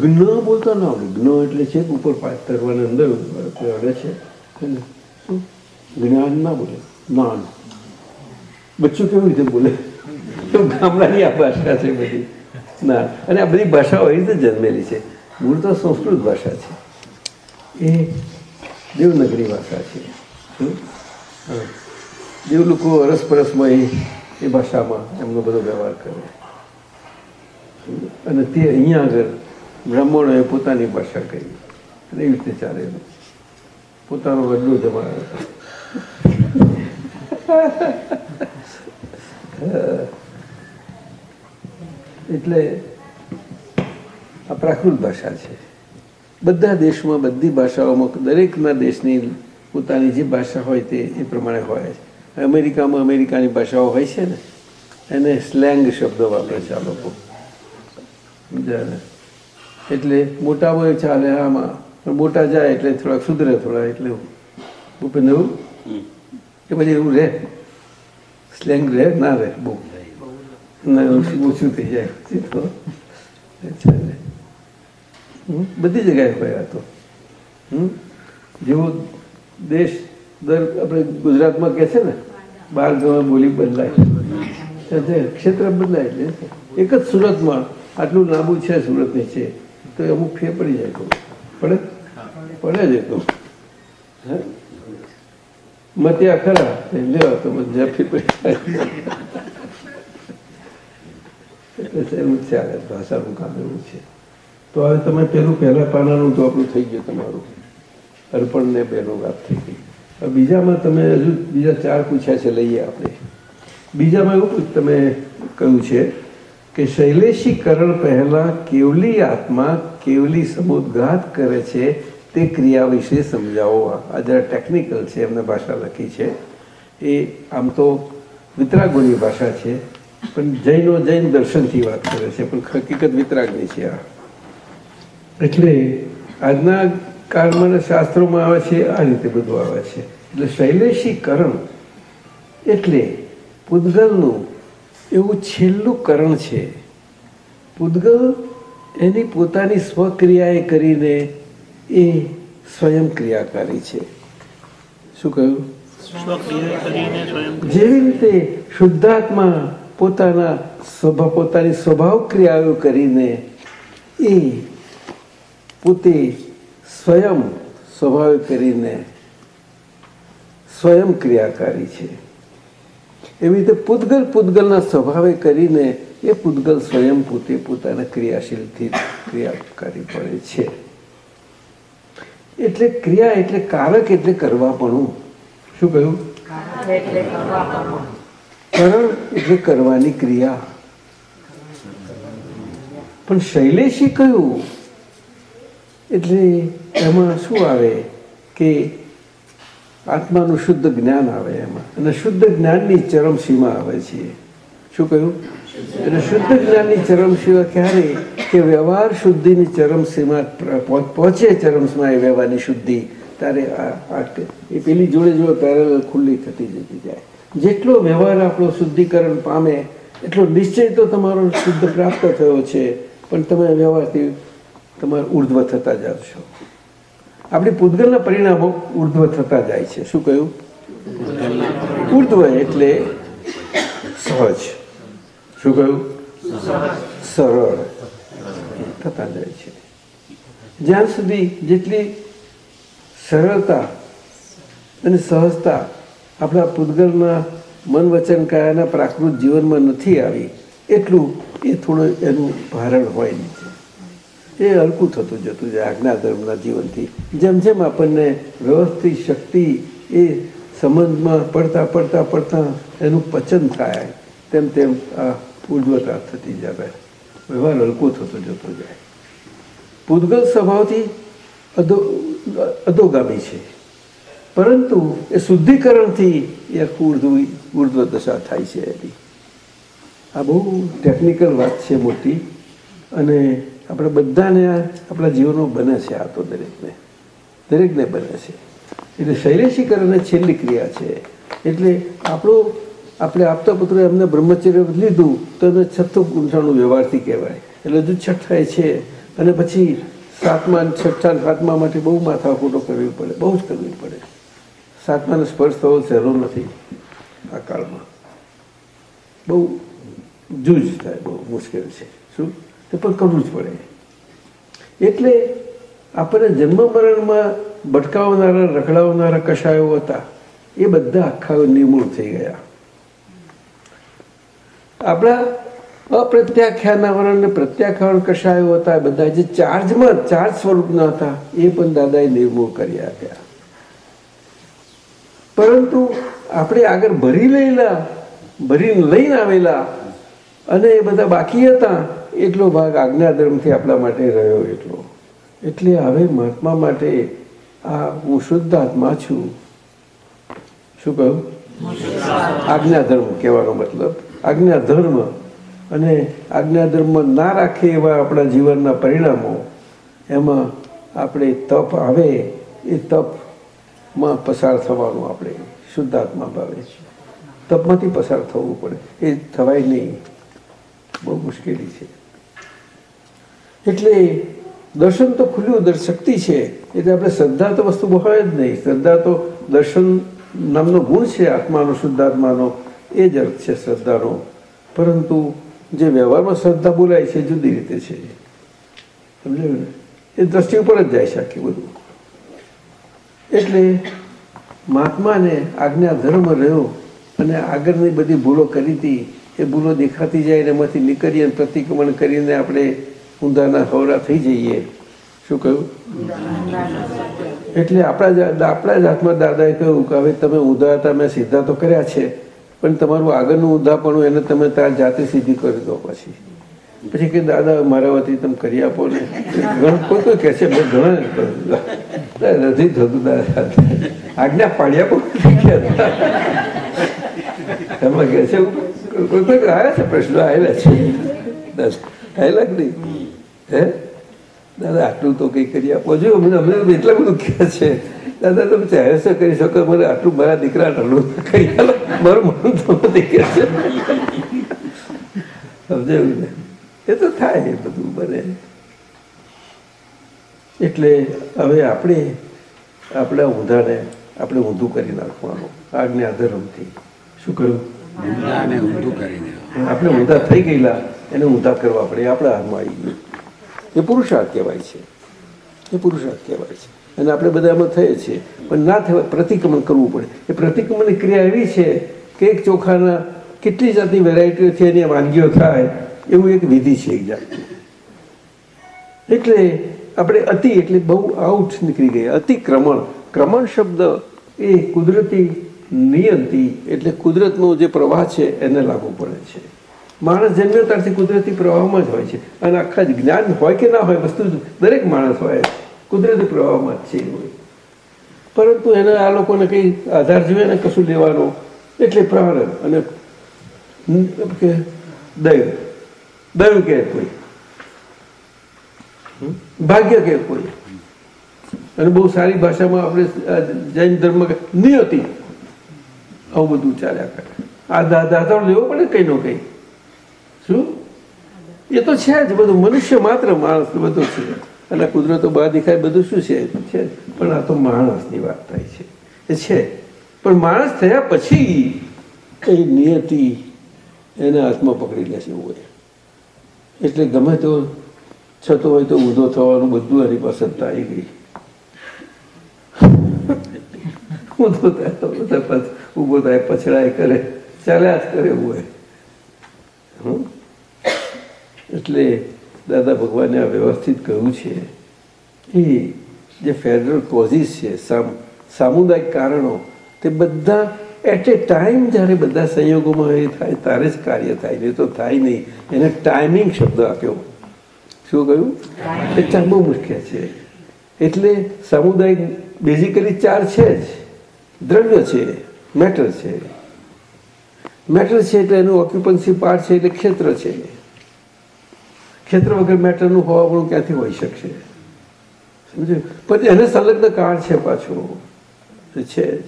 જ્ઞ બોલતા ના આવડે. જ્ઞ એટલે છે ઉપર પાંચ તરવાને અંદર અડે છે. જ્ઞાન ના બોલે. જ્ઞાન. બચ્ચું કેવી રીતે બોલે? ગામડાની આ ભાષા છે બધી. ના અને આ બધી ભાષાઓ એ રીતે જન્મેલી છે. મૂળ તો સંસ્કૃત ભાષા છે. એ દેવનગરી ભાષા છે. દેવ લોકો અરસપરસમાં એ ભાષામાં એમનો બધો વ્યવહાર કરે. અને તે અહીંયા આગળ બ્રાહ્મણોએ પોતાની ભાષા કહી અને એવી રીતે ચાલે પોતાનો વડલો જમાડે એટલે આ પ્રાકૃત ભાષા છે. બધા દેશમાં બધી ભાષાઓમાં દરેકના દેશની પોતાની જે ભાષા હોય તે એ પ્રમાણે હોય છે. અમેરિકામાં અમેરિકાની ભાષાઓ હોય છે ને, એને સ્લેંગ શબ્દો વાપરે છે આ લોકો. સમજ્યા એટલે મોટા હોય ચાલે આમાં. પણ મોટા જાય એટલે થોડાક સુધરે થોડા એટલે ભૂપેન્દ્ર એવું કે પછી એવું રહે? સ્લેંગ રહે? ના રહે? બહુ. ના ઓછું ઓછું થઈ જાય. તો ચાલે હમ? બધી જગ્યાએ હોય આ તો. હમ? જેવો દેશ દર આપણે ગુજરાતમાં કહે છે ને બાર જવા બોલી બદલાય. ક્ષેત્ર બદલાય એટલે. એક જ સુરતમાં આટલું લાંબુ છે, સુરતની છે. તો અમુક ફેર પડી જાય તો પડે? પડે જ તો? મત્યા ખરા. લેવા તો મજા ફી પડી એવું ચાલે ભાષાનું કામ, એવું છે. તો હવે તમે પેલું પહેલા પાનાનું આપણું થઈ ગયું તમારું. અર્પણને પહેલું વાત થઈ ગઈ. બીજામાં તમે હજુ બીજા ચાર પૂછ્યા છે, લઈએ આપણે. બીજામાં એવું તમે કહ્યું છે? કે શૈલેષીકરણ પહેલા કેવલી આત્મા કેવલી સમુદ્ઘાત કરે છે તે ક્રિયા વિશે સમજાવો. આ જરા ટેકનિકલ છે એમને ભાષા લખી છે. એ આમ તો વિતરાગોની ભાષા છે પણ જૈનો જૈન દર્શનથી વાત કરે છે પણ હકીકત વિતરાગની છે આ. એટલે આજના કાળમાં શાસ્ત્રોમાં આવે છે આ રીતે બધું આવે છે. એટલે શૈલેષીકરણ એટલે પૂદગલનું એવું છેલ્લું કરણ છે. પૂદગલ એની પોતાની સ્વક્રિયાએ કરીને એ સ્વયં ક્રિયાકારી છે. શું કહ્યું? જેવી રીતે શુદ્ધાત્મા પોતાના સ્વભાવ પોતાની સ્વભાવ ક્રિયાઓ કરીને એ પોતે સ્વયં સ્વભાવે કરીને સ્વયં ક્રિયાકારી છે. એવી રીતે પૂતગલ પૂતગલના સ્વભાવે કરીને એ પૂતગલ સ્વયં પોતે પોતાના ક્રિયાશીલથી ક્રિયા કરી પડે છે. એટલે ક્રિયા એટલે કારક એટલે કરવાપણું. શું કહ્યું? કરણ એટલે કરવાની ક્રિયા. પણ શૈલેષી કયું એટલે એમાં શું આવે કે આત્માનું શુદ્ધ જ્ઞાન આવે એમાં. અને શુદ્ધ જ્ઞાનની ચરમસીમા આવે છે. શું કહ્યું? એટલે શુદ્ધ જ્ઞાનની ચરમસીમા ક્યારે? કે વ્યવહાર શુદ્ધિની ચરમસીમા પહોંચે ચરમસીમા એ વ્યવહારની શુદ્ધિ. ત્યારે આ એ પેલી જોડે જોડે પેરેલ ખુલ્લી થતી જતી જાય. જેટલો વ્યવહાર આપણો શુદ્ધિકરણ પામે, એટલો નિશ્ચય તો તમારો શુદ્ધ પ્રાપ્ત થયો છે. પણ તમે વ્યવહારથી તમારે ઉર્ધ્વ થતા જાઓ છો. આપણી પૂતગલના પરિણામો ઉર્ધ્વ થતા જાય છે. શું કહ્યું? ઉર્ધ્વ એટલે સહજ. શું કહ્યું? સરળ થતા જાય છે. જ્યાં સુધી જેટલી સરળતા અને સહજતા આપણા પૂતગલના મન વચન કાયાના પ્રાકૃત જીવનમાં નથી આવી, એટલું એ થોડું એનું ભારણ હોય. નીચે એ હલકું થતું જતું જાય, આજ્ઞા ધર્મના જીવનથી. જેમ જેમ આપણને વ્યવસ્થિત શક્તિ એ સંબંધમાં પડતા પડતા પડતા એનું પચન થાય, તેમ તેમ આ ઉજ્જવતા થતી જાય વ્યવહાર હલકું થતો જતો જાય. પૂતગલ સ્વભાવથી અધો, અધોગામી છે. પરંતુ એ શુદ્ધિકરણથી એ ઉર્ધ્વ ઉર્ધ્વ દશા થાય છે એની. આ બહુ ટેકનિકલ વાત છે મોટી. અને આપણે બધાને આપણા જીવનો બને છે આ તો દરેકને. દરેકને બને છે. એટલે શૈલેષીકરણ છેલ્લી ક્રિયા છે. એટલે આપણું, આપણે આપતા પુત્ર એમને બ્રહ્મચર્ય લીધું તો એને છઠ્ઠું ગુંઠાણું વ્યવહારથી કહેવાય. એટલે હજુ છઠ્ઠાય છે. અને પછી સાતમા છઠ્ઠા સાતમા માટે બહુ માથાકૂટો કરવી પડે. બહુ જ કરવી પડે. સાતમાનો સ્પર્શ થવો સહેલો નથી આ કાળમાં. બહુ જૂજ થાય, બહુ મુશ્કેલ છે. શું? તે પણ કરવું જ પડે. એટલે આપણને જન્મ મરણમાં ભટકાવનારા, રખડાવનારા કશાયો હતા, એ બધા આખા નિર્મૂળ થઈ ગયા. આપણા અપ્રત્યાખ્યાનાવરણ અને પ્રત્યાખ્યાન કશાયો હતા બધા જે ચાર્જમાં, ચાર્જ સ્વરૂપના હતા, એ પણ દાદાએ નિર્મૂળ કરી આપ્યા. પરંતુ આપણે આગળ ભરી લેલા ભરીને લઈને આવેલા અને એ બધા બાકી હતા, એટલો ભાગ આજ્ઞાધર્મથી આપણા માટે રહ્યો એટલો. એટલે હવે મહાત્મા માટે આ હું શુદ્ધ આત્મા છું. શું કહ્યું આજ્ઞાધર્મ કહેવાનો મતલબ. આજ્ઞાધર્મ. અને આજ્ઞાધર્મ ના રાખે એવા આપણા જીવનના પરિણામો, એમાં આપણે તપ આવે, એ તપમાં પસાર થવાનું આપણે. શુદ્ધાત્મા ભાવે તપમાંથી પસાર થવું પડે. એ થવાય નહીં. બહુ મુશ્કેલી છે. એટલે દર્શન તો ખુલ્લું શક્તિ છે. એટલે આપણે શ્રદ્ધા તો વસ્તુ હોય જ નહીં. શ્રદ્ધા તો દર્શન નામનો ગુણ છે, આત્માનો, શુદ્ધાત્માનો. એ જ અર્થ છે શ્રદ્ધાનો. પરંતુ જે વ્યવહારમાં શ્રદ્ધા બોલાય છે જુદી રીતે છે. સમજાયું ને? એ દ્રષ્ટિ ઉપર જ જાય છે આખી બધું. એટલે મહાત્માને આજ્ઞા ધર્મ રહ્યો અને આગળની બધી ભૂલો કરી હતી. એ ભૂલો દેખાતી જાય અને એમાંથી નીકળીએ અને પ્રતિક્રમણ કરીને આપણે ઊંધાના હવરા થઈ જઈએ. શું કહ્યું? એટલે આપણા આપણા જ હાથમાં દાદાએ કહ્યું કે હવે તમે ઊંધા હતા, મેં સીધા તો કર્યા છે, પણ તમારું આગળનું ઊંધાપણું એને તમે ત્યાં જાતે સીધી કરી દો પછી. પછી કે દાદા, મારા વતી તમે કરી આપો ને. કોઈ કોઈ કહે છે, મેં ઘણા નથી થતું દાદા. આજ્ઞા પાડ્યા પણ તમે કહે છે કોઈ છે પ્રશ્ન? આવેલા છે. આવેલા કે નહીં? હે? દાદા, આટલું તો કંઈ કરી આપો જો અમને અમને એટલા છે. દાદા, તમે ચાહેર શું કરી શકો, મને આટલું મારા દીકરા આટલું કરી આલો. મારું મન તો નથી છે. એ તો થાય એ બધું બને. એટલે હવે આપણે આપણા ઊંધાને આપણે ઊંધું કરી નાખવાનું. આજ્ઞા ધર્મથી. શું કહ્યું? ઊંધાને ઊંધું કરીને. આપણે ઊંધા થઈ ગયેલા, એને ઊંધા કરવા પડે આપણા હાથમાં આવી એ પુરુષાર્થ કહેવાય છે. એ પુરુષાર્થ કહેવાય છે. અને આપણે બધા એમાં થઈએ છીએ. પણ ના થવાય, પ્રતિક્રમણ કરવું પડે. એ પ્રતિક્રમણની ક્રિયા એવી છે કે એક ચોખાના કેટલી જાતની વેરાયટીઓથી એની વાનગીઓ થાય, એવું એક વિધિ છે એક જાતની. એટલે આપણે અતિ એટલે બહુ આઉટ નીકળી ગઈ. અતિક્રમણ. ક્રમણ શબ્દ એ કુદરતી નિયંતી એટલે કુદરતનો જે પ્રવાહ છે, એને લાગુ પડે છે. માણસ જન્મ્યો ત્યારથી કુદરતી પ્રવાહમાં જ હોય છે. અને આખા જ્ઞાન હોય કે ના હોય વસ્તુ દરેક માણસ હોય કુદરતી પ્રવાહમાં જ છે પરંતુ એને આ લોકોને કંઈ આધાર જોઈએ ને કશું લેવાનો? એટલે પ્રારંભ અને દૈવ. દૈવ કે કોઈ? ભાગ્ય કે કોઈ? અને બહુ સારી ભાષામાં આપણે જૈન ધર્મ નિયતિ. આવું બધું ચાલ્યા કરે. આ દાદા તો લેવો પડે કઈ નો કઈ. શું? એ તો છે જ, બધું મનુષ્ય માત્ર માણસ, બધું છે. અને કુદરતો બહાર દેખાય, બધું શું છે? તો છે પણ આ તો માણસની વાત થાય છે. એ છે. પણ માણસ થયા પછી કઈ નિયતિ એના હાથમાં પકડી લેશે એવું હોય. એટલે ગમે તો છતો હોય તો ઊંધો થવાનું બધું એની પાસે આવી ગઈ. ઊંધો થાય ઊભો થાય પછડાય કરે. ચાલ્યા જ કરે હોય. એટલે દાદા ભગવાને આ વ્યવસ્થિત કહ્યું છે એ જે ફેડરલ કોઝિસ છે સામુદાયિક કારણો તે બધા એટ એ ટાઈમ જ્યારે બધા સંયોગોમાં એ થાય ત્યારે જ કાર્ય થાય. નહીં તો થાય નહીં. એને ટાઈમિંગ શબ્દ આપ્યો. શું કહ્યું? એ ચાર બહુ મુશ્કેલ છે. એટલે સામુદાયિક બેઝિકલી ચાર છે જ. દ્રવ્ય છે. મેટર છે. મેટર છે એટલે એનું ઓક્યુપન્સી પાર્ટ છે એટલે ક્ષેત્ર છે. ક્ષેત્ર વગર મેટરનું હોવાનું ક્યાંથી હોઈ શકશે? સમજ્યું? પણ એને સંલગ્ન કાળ છે પાછું. છે જ.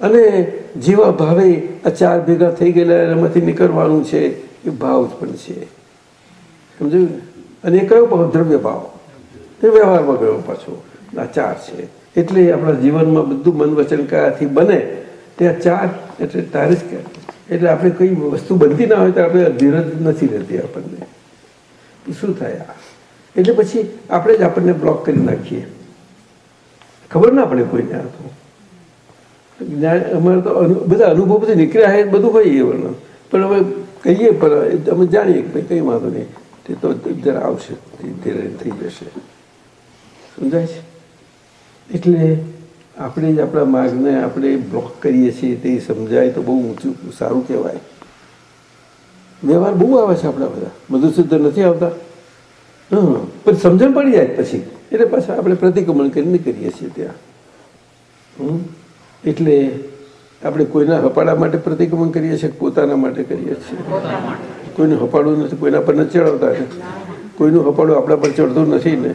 અને જેવા ભાવે આ ચાર ભેગા થઈ ગયેલા એમાંથી નીકળવાનું છે, એ ભાવ પણ છે. સમજ્યું? અને એ કયો ભાવ? દ્રવ્ય ભાવ. એ વ્યવહારમાં ગયો પાછો. આ ચાર છે. એટલે આપણા જીવનમાં બધું મન વચન કયાથી બને તે આ ચાર એટલે તારે જ એટલે આપણે કઈ વસ્તુ બનતી ના હોય તો આપણે ધીરજ નથી રહેતી આપણને. શું થાય એટલે પછી આપણે જ આપણને બ્લોક કરી નાખીએ. ખબર ના પડે કોઈને આ તો. અમારે તો બધા અનુભવ બધું નીકળ્યા હોય બધું હોય એ વર્ણન. પણ અમે કહીએ, પણ અમે જાણીએ કે ભાઈ કંઈ વાંધો નહીં. તે તો જરા આવશે ધીરે થઈ જશે. સમજાય છે? એટલે આપણે જ આપણા માર્ગને આપણે બ્લોક કરીએ છીએ તે સમજાય તો બહુ ઊંચું, સારું કહેવાય. વ્યવહાર બહુ આવે છે આપણા બધા. મધુસૂદન નથી આવતા. હં પણ સમજણ પડી જાય પછી. એટલે પાછા આપણે પ્રતિક્રમણ કરીને કરીએ છીએ ત્યાં? એટલે આપણે કોઈના હપાડા માટે પ્રતિક્રમણ કરીએ છીએ પોતાના માટે કરીએ છીએ? કોઈનું હપાડું નથી, કોઈના પર નથી ચડાવતા કોઈનું હપાડું આપણા પર ચડતું નથી ને?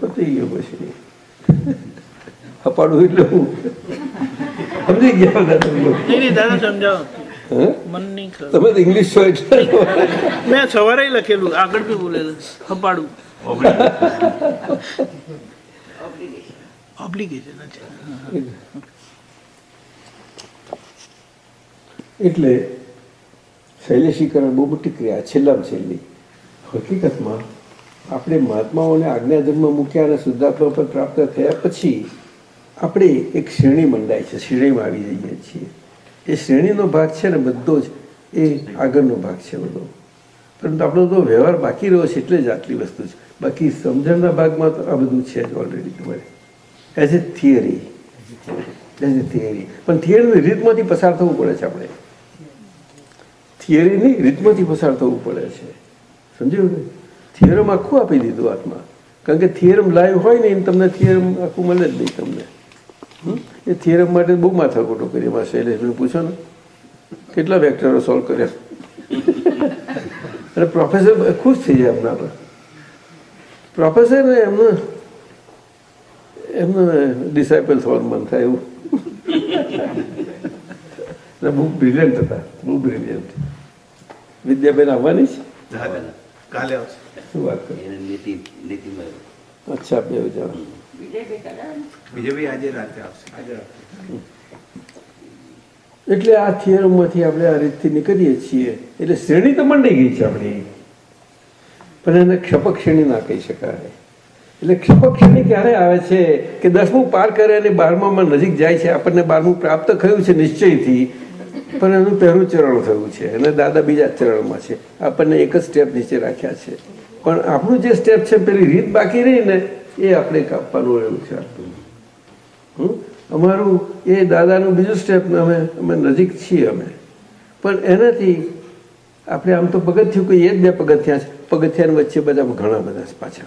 પતી ગયું પછી. એટલે સમજી ગયા દાદા સમજાવો. તમે તો ઇંગ્લિશ છો. મેં સવારે લખેલું આગળ બી બોલેલું. હપાડું ઓબ્લિગેશન એટલે શૈલેષીકરણ બહુ મોટી ક્રિયા છેલ્લામાં છેલ્લી. હકીકતમાં આપણે મહાત્માઓને આજ્ઞાધર્મ મૂક્યા અને શુદ્ધાત્મા પર પ્રાપ્ત થયા પછી આપણે એક શ્રેણી મંડાય છે શ્રેણીમાં આવી જઈએ છીએ. એ શ્રેણીનો ભાગ છે ને બધો જ એ આગળનો ભાગ છે બધો. પરંતુ આપણો તો વ્યવહાર બાકી રહ્યો છે, એટલે જ આટલી વસ્તુ છે. બાકી સમજણના ભાગમાં તો આ બધું છે જ ઓલરેડી તમારે. As a theory as a theory પણ થિયરીની રીતમાંથી પસાર થવું પડે છે આપણે. થિયરીની રીતમાંથી પસાર થવું પડે છે. સમજ્યું ને? થિયરમ આખું આપી દીધું આત્મા. કારણ કે થિયરમ લાઈવ હોય ને એને તમને થિયરમ આખું મળે જ નહીં તમને? એ થિયરમ માટે બહુ માથાકૂટો કરી એમાં શૈલેષભાઈ પૂછો ને કેટલા વેક્ટરો સોલ્વ કર્યા? અને પ્રોફેસર ખુશ થઈ જાય એમના પર પ્રોફેસર ને એમનું એમનું ડિસાઇપલ થવાનું મન થાય એવું. એટલે બહુ બ્રિલિયન્ટ હતા બહુ બ્રિલિયન્ટ વિદ્યાબેન આવવાની છે? કાલે આવશે. શું વાત કરી? એને નીતિ નીતિમાં અચ્છા બે જાઓ બીજેપી આજે રાતે આવશે. આજે રાતે. એટલે આ થિયરમમાંથી આપણે આ રીતથી નીકળીએ છીએ. એટલે શ્રેણી તો મંડી ગઈ છે આપણી. પણ એને ક્ષપક શ્રેણી ના કહી શકાય. એટલે ક્ષપક શ્રેણી ક્યારે આવે છે કે દસમું પાર કરે અને બારમામાં નજીક જાય છે? આપણને બારમું પ્રાપ્ત થયું છે નિશ્ચયથી. પણ એનું પહેલું ચરણ થયું છે અને દાદા બીજા ચરણમાં છે. આપણને એક જ સ્ટેપ નીચે રાખ્યા છે. પણ આપણું જે સ્ટેપ છે પેલી રીત બાકી રહી ને એ આપણે કાપવાનું એમ છે. આપણું? અમારું એ દાદાનું બીજું સ્ટેપ અમે અમે નજીક છીએ અમે. પણ એનાથી આપણે આમ તો પગથિયું કહીએ જ બે પગથિયા છે. પગથિયાની વચ્ચે બધા ઘણા બધા છે પાછા.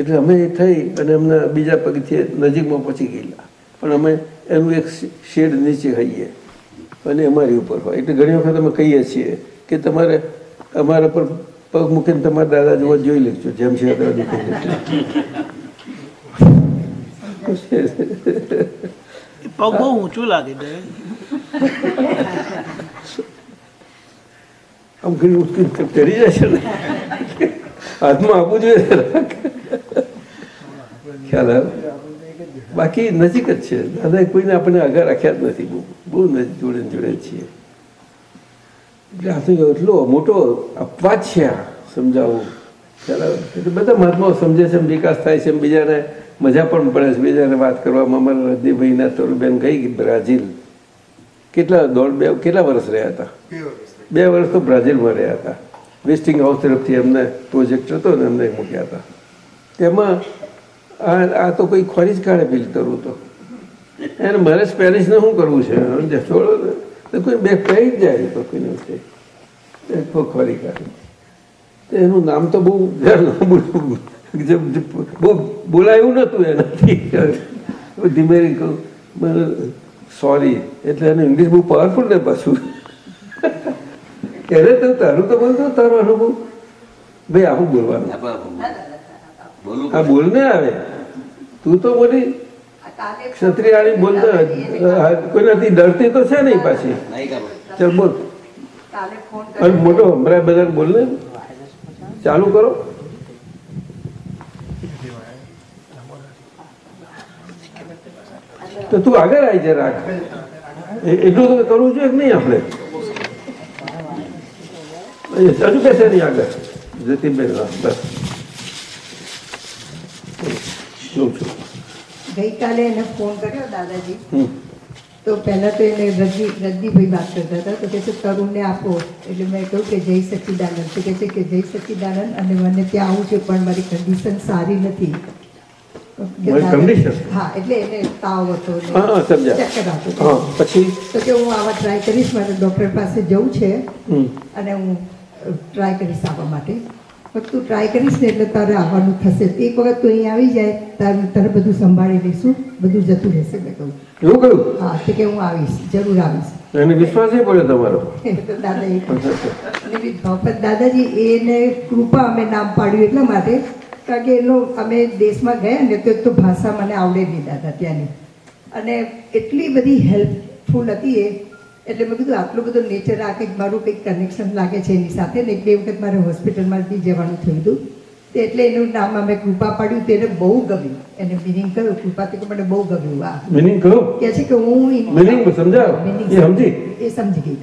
એટલે અમે એ થઈ અને એમના બીજા પગથિયે નજીકમાં પહોંચી ગયેલા. પણ અમે એનું એક શેડ નીચે હઈએ. અને અમારી ઉપર હોય. એટલે ઘણી વખત અમે કહીએ છીએ કે તમારે અમારા પર પગ મૂકીને તમારા દાદા જોવા જોઈ લેજો જેમ છે પગ બહુ ઊંચું લાગે આમ કરી ઉચકી ચડી જાય છે ને. હાથમાં આપવું જોઈએ ખ્યાલ આવે? બાકી નજીક જ છે. દાદા કોઈને આપણે આગળ રાખ્યા જ નથી. બહુ બહુ નજીક જોડે જોડે છીએ. એટલે આ તો એટલો મોટો અપવાદ છે આ સમજાવવું એટલે બધા મહાત્માઓ સમજે છે એમ વિકાસ થાય છે એમ બીજાને મજા પણ પડે છે. બીજાને વાત કરવામાં અમારા રજનીભાઈના તરુબેન ગઈ બ્રાઝિલ. કેટલા દોઢ બે કેટલા વર્ષ રહ્યા હતા? બે વર્ષ તો બ્રાઝિલમાં રહ્યા હતા. વેસ્ટિંગ હાઉસ તરફથી એમને પ્રોજેક્ટ હતો ને એમને મૂક્યા હતા. તેમાં આ આ તો કોઈ ખોરી જ કાઢે પેલી તરું તો. એને મારે સ્પેનિશને શું કરવું છે? સમજે? છોડો ને. તો કોઈ બે કહી જાય તો કોઈને છે એ ખો- ખોરી કાઢે. તો એનું નામ તો બહુ બહુ બોલાયું નહોતું એનાથી. ધીમે કહું સોરી. એટલે એનું ઇંગ્લિશ બહુ પાવરફુલ ને પાછું. એને તો તારું તો બોલતો તારો અનુભવ ભાઈ આવું બોલવાનું. બોલવું આ બોલ ને આવે. તું તો બોલી ક્ષત્રિયાળી બોલતો કોઈનાથી ડરતી તો છે નહીં પાછી. ચાલ બોલ. અને મોટો હમણાં બધા બોલ ને ચાલુ કરો. તો તું આગળ આવી જા રાખ એટલું તો કરવું જોઈએ કે નહીં આપણે? હજુ બેસે નહીં આગળ. જતીનભાઈ બસ. શું છું ગઈકાલે એને ફોન કર્યો દાદાજી. તો પહેલા તો એને રજની રજનીભાઈ વાત કરતા હતા તો કે છે તરુણને આપો. એટલે મેં કહ્યું કે જય સચ્ચિદાનંદ તો કહે છે કે જય સચ્ચિદાનંદ અને મને ત્યાં આવું છે પણ મારી કન્ડિશન સારી નથી? હા એટલે એને તાવ હતો ચક્કર પછી? તો કે હું આવા ટ્રાય કરીશ મારે ડૉક્ટર પાસે જવું છે અને હું ટ્રાય કરીશ આવવા માટે. પણ તું ટ્રાય કરીશ ને એટલે તારે આવવાનું થશે. એક વખત તું અહીં આવી જાય તારે તારે બધું સંભાળી લઈશું. બધું જતું રહેશે મેં કહું એવું કહ્યું હા તે કે હું આવીશ જરૂર આવીશ. એને વિશ્વાસ એ પડ્યો તમારો? દાદા દાદાજી એને કૃપા અમે નામ પાડ્યું એટલા માટે કારણ કે એનો અમે દેશમાં ગયા ને તો એક તો ભાષા મને આવડે નહીં દાદા ત્યાંની. અને એટલી બધી હેલ્પફુલ હતી એ એટલે મેં કીધું આટલું બધું નેચર આ કંઈક મારું કંઈક કનેક્શન લાગે છે એની સાથે. ને એક બે વખત મારે હોસ્પિટલમાં બી જવાનું થયું હતું. તે એટલે એનું નામ અમે કૃપા પાડ્યું તેને બહુ ગમ્યું. એને મિનિંગ કહ્યું કૃપા તો મને બહુ ગમ્યું. આ મિનિંગ કહ્યું કે છે કે હું મિનિંગ સમજાવ એ સમજી? એ સમજી ગઈ.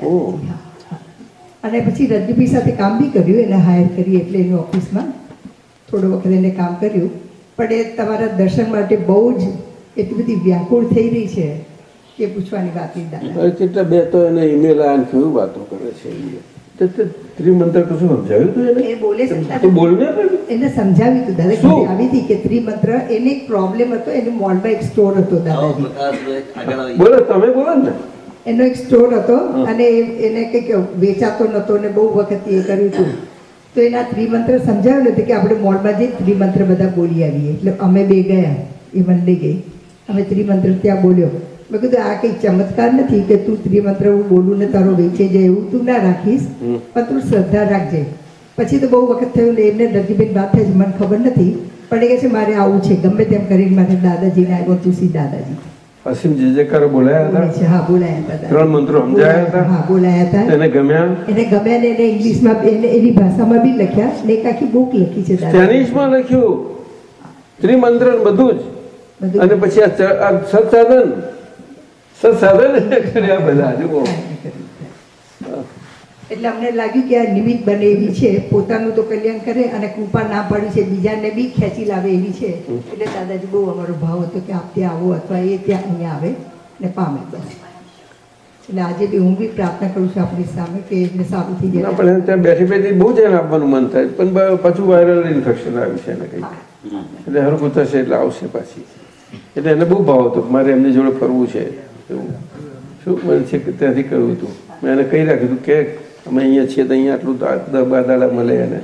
અને પછી રજનીભાઈ સાથે કામ બી કર્યું એને હાયર કરી એટલે એની ઓફિસમાં થોડો વખત એને કામ કર્યું. પણ એ તમારા દર્શન માટે બહુ જ એટલી બધી વ્યાકુળ થઈ રહી છે. કે પૂછવાની વાત દાદા. કેટલા બે તો એને ઈમેલ આને કેવું વાતો કરે છે એ. તે તે સમજાવ્યું તું એને? એ બોલે તો દાદા. બોલ ને પણ. એને સમજાવ્યું હતું દાદા કે આવી હતી કે ત્રિમંત્ર એને એક પ્રોબ્લેમ હતો એને મોલમાં એક સ્ટોર હતો બોલો તમે બોલો ને. એનો એક સ્ટોર હતો અને એને કંઈક વેચાતો નતો ને બહુ વખત એ કર્યું હતું. તો એના ત્રિમંત્ર સમજાવ્યું નથી કે આપણે મોલમાં જઈ ત્રિમંત્ર બધા બોલી આવીએ. એટલે અમે બે ગયા એ મને ગઈ. અમે ત્રિમંત્ર ત્યાં બોલ્યો. મેં કીધું આ કંઈ ચમત્કાર નથી કે તું ત્રિમંત્ર હું બોલું ને તારો વેચે જાય એવું તું ના રાખીશ પણ તું શ્રદ્ધા રાખજે. પછી તો બહુ વખત થયું ને એમને દર્દીબેન વાત થઈ મને ખબર નથી પણ એ કહે છે મારે આવું છે ગમે તેમ કરીને મારે દાદાજીને આવ્યો તુલસી દાદાજી. અસીમ જે જે બોલાયા હતા? હા બોલાયા હતા ત્રણ મંત્રો સમજાયા હતા? હા બોલાયા હતા. એને ગમ્યા? એને ગમ્યા ને એને ઇંગ્લિશમાં એને એની ભાષામાં બી લખ્યા ને એક આખી બુક લખી છે સ્પેનિશમાં લખ્યું? ત્રિમંત્ર બધું જ? અને પછી આ સત્સાધન? સત્સાધન કર્યા બધા જુઓ એટલે અમને લાગ્યું કે આ નિમિત્ત બને એવી છે. પોતાનું તો કલ્યાણ કરે અને કૃપા ના પાડી છે. બીજાને બી ખેંચી લાવે એવી છે. એટલે દાદાજી બહુ અમારો ભાવ હતો કે આપ ત્યાં આવો અથવા એ ત્યાં અહીંયા આવે ને પામે બસ. એટલે આજે બી હું બી પ્રાર્થના કરું છું આપણી સામે કે એમને સારું થઈ જાય. પણ ત્યાં બેઠી બેઠી બહુ જ એને આપવાનું મન થાય. પણ પાછું વાયરલ ઇન્ફેક્શન આવ્યું છે એને કંઈક. એટલે હરકું થશે એટલે આવશે પાછી. એટલે એને બહુ ભાવ હતો મારે એમની જોડે ફરવું છે. એવું શું મને છે કે ત્યાંથી કહ્યું હતું? મેં એને કહી રાખ્યું હતું કે અમે અહીંયા છીએ તો અહીંયા આટલું દસ બાર દાડા મળે એને.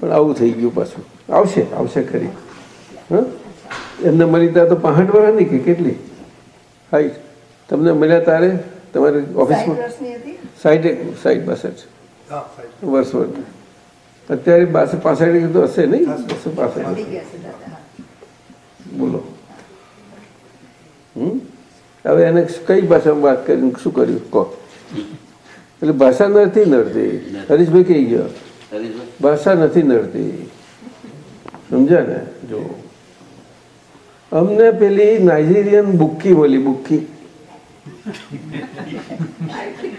પણ આવું થઈ ગયું પાછું. આવશે આવશે ખરી. હા? એમને મળી ત્યાં તો પાંસઠ વર્ષની કે કેટલી? હાઈટ તમને મળ્યા તારે? તમારી ઓફિસમાં સાઈડ સાઈડ બાસઠ. વર્ષ વર્ષ. અત્યારે બાસઠ પાસઠ તો હશે નહીં? બસો પાસઠ. બોલો. હમ? હવે એને કઈ ભાષામાં વાત કરીને શું કર્યું? કહો. એટલે ભાષા નથી નડતી. હરીશભાઈ કહી ગયો. ભાષા નથી નડતી. સમજ્યા ને? જો. અમને પેલી નાઇજીરિયન બુક્કી બોલી બુક્કી.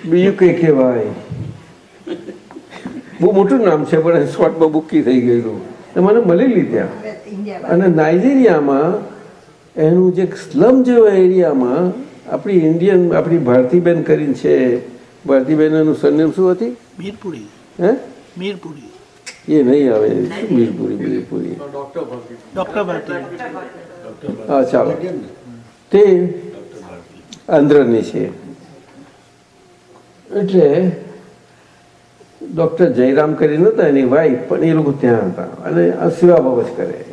બીજું કઈ કહેવાય. બહુ મોટું નામ છે પણ શોર્ટમાં બુક્કી થઈ ગયેલું. મને મળેલી ત્યાં. અને નાઇજીરિયામાં એનું જે સ્લમ જેવા એરિયામાં આપણી ઇન્ડિયન આપણી ભારતીબેન કરીને છે ભારતીબેન એનું સરનેમ શું હતી? મીરપુરી. હે? મીરપુરી. એ નહીં આવે. મીરપુરી મીરપુરી. ડોક્ટર ભારતી. હા ચાલો તે આંધ્રની છે. એટલે ડૉક્ટર જયરામ કરીને હતા એની વાઈફ પણ એ લોકો ત્યાં હતા. અને આ સેવા બાબત કરે.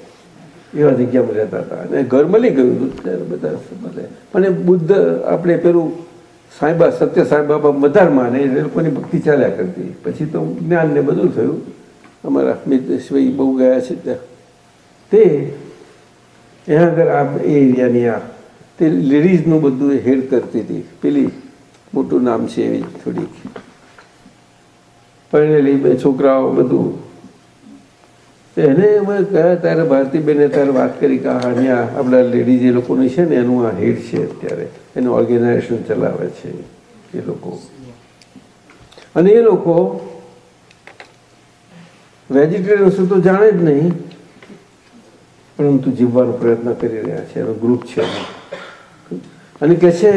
એવા જગ્યામાં રહેતા હતા. અને ઘર મળી ગયું હતું ત્યારે બધા પણ એ બુદ્ધ આપણે પેલું સાંઈબા, સત્ય સાંઈબાબા વધારે માને એ લોકોની ભક્તિ ચાલ્યા કરતી. પછી તો જ્ઞાન ને બધું થયું. અમારા મિત્રશ્રી બહુ ગયા છે ત્યાં. તે ત્યાં આગળ આ એ એરિયાની આ તે લેડીઝનું બધું હેડ કરતી હતી. પેલી મોટું નામ છે એવી થોડીક. પરણેલી બે છોકરાઓ બધું તો એને અમે ગયા ત્યારે ભારતીબેને ત્યારે વાત કરી કે અહીંયા આપણા લેડીઝ એ લોકોની છે ને એનું આ હેડ છે અત્યારે. એનું ઓર્ગેનાઇઝેશન ચલાવે છે એ લોકો. અને એ લોકો વેજીટેરિયન શું તો જાણે જ નહીં, પરંતુ જીવવાનો પ્રયત્ન કરી રહ્યા છે. એનો ગ્રુપ છે. અને કહે છે,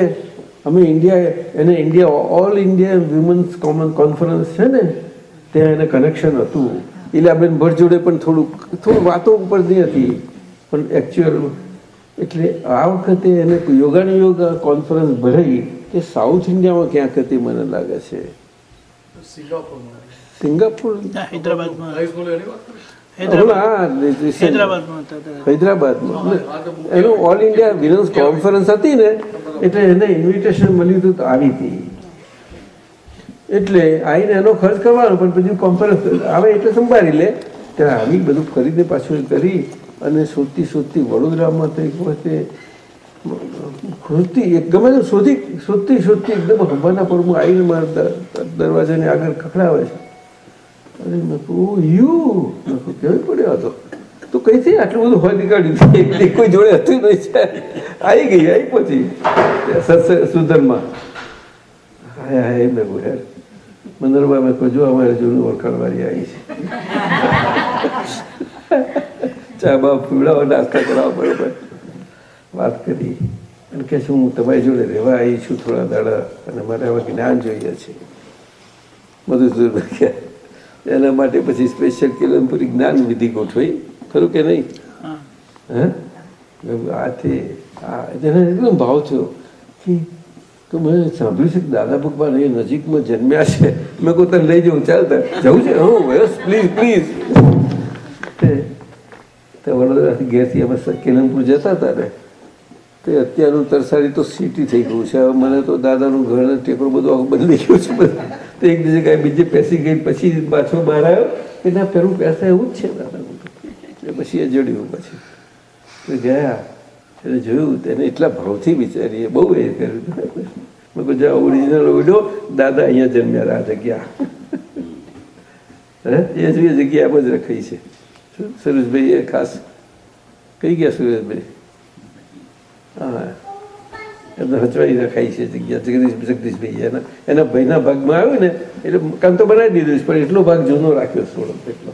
અમે ઇન્ડિયા એને India all India women's common conference છે ને, ત્યાં એને કનેક્શન હતું. ઇલાબેન ભટ્ટ જોડે પણ થોડુંક થોડું વાતો ઉપરની હતી. પણ એકચ્યુઅલ એટલે આ વખતે એને યોગાનુયોગ કોન્ફરન્સ ભરાઈ કે સાઉથ ઇન્ડિયામાં ક્યાંક હતી મને લાગે છે. સિંગાપુર? હૈદરાબાદમાં. હૈદરાબાદમાં એનું ઓલ ઇન્ડિયા વિલન્સ કોન્ફરન્સ હતી ને એટલે એને ઇન્વિટેશન મળ્યું હતું આવી હતી. એટલે આવીને એનો ખર્ચ કરવાનો, પણ પછી કોન્ફરન્સ આવે એટલે સંભાળી લે. ત્યારે આવી બધું ખરીદી પાછું કરી અને શોધતી શોધતી વડોદરામાં તો એક વખતે શોધતી, એક ગમે તો શોધી, શોધતી શોધતી એકદમ હંભાના પરમાં આવીને મારા દરવાજાને આગળ ખખડાવે છે. અરે મેં યુ! મેં કહું કેવી પડ્યો હતો તો. કઈથી આટલું બધું હોય નીકળ્યું કોઈ જોડે હતું નહીં છે. આવી ગઈ આવી પછી સુધરમાં હાય હાય, મેં કહું યાર મંદરબા મેં કહું જો અમારે જૂનું ઓળખાણવાળી આવી છે. ચા બા પીવડાવો નાસ્તા કરાવો બરોબર. વાત કરી. અને કે શું હું તમારી જોડે રહેવા આવી છું થોડા દાડા? અને મારે હવે જ્ઞાન જોઈએ છે. મધુસૂદન એના માટે પછી સ્પેશિયલ કિલનપુરી જ્ઞાન વિધિ ગોઠવાઈ ખરું કે નહીં? હા. આથી આ તેને એકદમ ભાવ થયો કે તો મેં સાંભળ્યું છે કે દાદા ભગવાન એ નજીકમાં જન્મ્યા છે. મેં કહું તને લઈ જવું ચાલતા જવું છે? હું યસ પ્લીઝ પ્લીઝ તે વડોદરાથી ઘેરથી અમે કેલમપુર જતા હતા ને. તે અત્યારનું તરસારી તો સિટી થઈ ગયું છે. હવે મને તો દાદાનું ઘર ટેકરો બધું આખું બદલી ગયું છે. તો એક જગ્યાએ બીજે પેસી ગઈ પછી પાછો બહાર આવ્યો. કે ના, પેલું એવું જ છે દાદાનું પછી એ જડ્યું પછી. તો ગયા. એને જોયું તેને એટલા ભાવથી વિચારીએ, બહુ એ કર્યું મેં કહું જા ઓરિજિનલ ઓઈડો દાદા અહીંયા જન્મ્યા આ જગ્યા. હે? એ જ જગ્યા એમ જ રખાઈ છે. સુરેશભાઈ એ ખાસ. કઈ ગયા સુરેશભાઈ? હા. એમને હચવાઈ રખાઈ છે જગ્યા. જગદીશ, જગદીશભાઈ એના એના ભાઈના ભાગમાં આવ્યું ને, એટલે કામ તો બનાવી દીધું છે, પણ એટલો ભાગ જૂનો રાખ્યો થોડો એટલો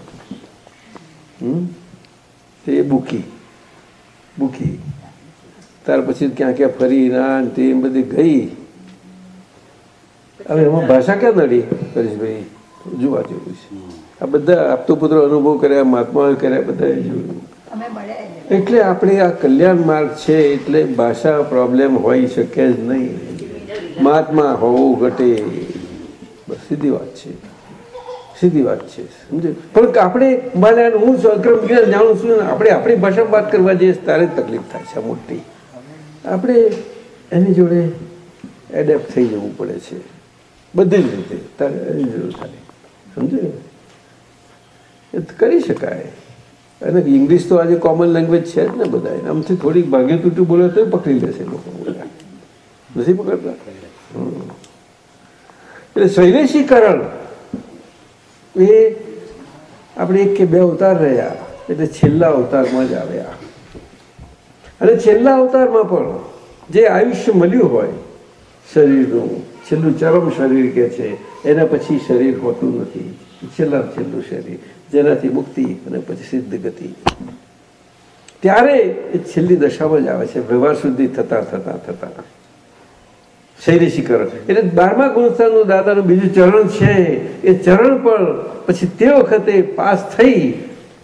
હમ? એ બુકી. બુકી. ત્યાર પછી ક્યાં ક્યાં ફરી ના તે બધી ગઈ. હવે એમાં ભાષા ક્યાં નડી હરીશભાઈ? જોવા જેવું છે. આ બધા આપતો પુત્ર અનુભવ કર્યા મહાત્માઓ કર્યા બધા જોયું. એટલે આપણે આ કલ્યાણ માર્ગ છે એટલે ભાષા પ્રોબ્લેમ હોઈ શકે જ નહીં. મહાત્મા હોવું ઘટે. બસ સીધી વાત છે. સીધી વાત છે સમજે? પણ આપણે મારે હું અક્રમ જાણું છું આપણે આપણી ભાષામાં વાત કરવા જઈએ ત્યારે જ તકલીફ થાય છે મોટી. આપણે એની જોડે એડેપ્ટ થઈ જવું પડે છે. બધી જ રીતે. એની જરૂર થાય સમજે? એ કરી શકાય. અને ઇંગ્લિશ તો આજે કોમન લેંગ્વેજ છે જ ને બધા. આમથી થોડીક ભાગે તૂટું બોલે તો પકડી લેશે લોકો નથી પકડતા. એટલે શૈલેષીકરણ એ આપણે એક કે બે અવતાર રહ્યા. એટલે છેલ્લા અવતારમાં જ આવ્યા. અને છેલ્લા અવતારમાં પણ જે આયુષ્ય મળ્યું હોય શરીરનું, છેલ્લું ચરમ શરીર કે છે, એના પછી શરીર હોતું નથી. છેલ્લા છેલ્લું શરીર, જેનાથી મુક્તિ અને પછી સિદ્ધ ગતિ. ત્યારે એ છેલ્લી દશામાં જ આવે છે, વ્યવહાર સુધી થતા થતા થતા. શૈલેષીકરણ એટલે બારમા ગુણસ્થાનનું દાદાનું બીજું ચરણ છે. એ ચરણ પણ પછી તે વખતે પાસ થઈ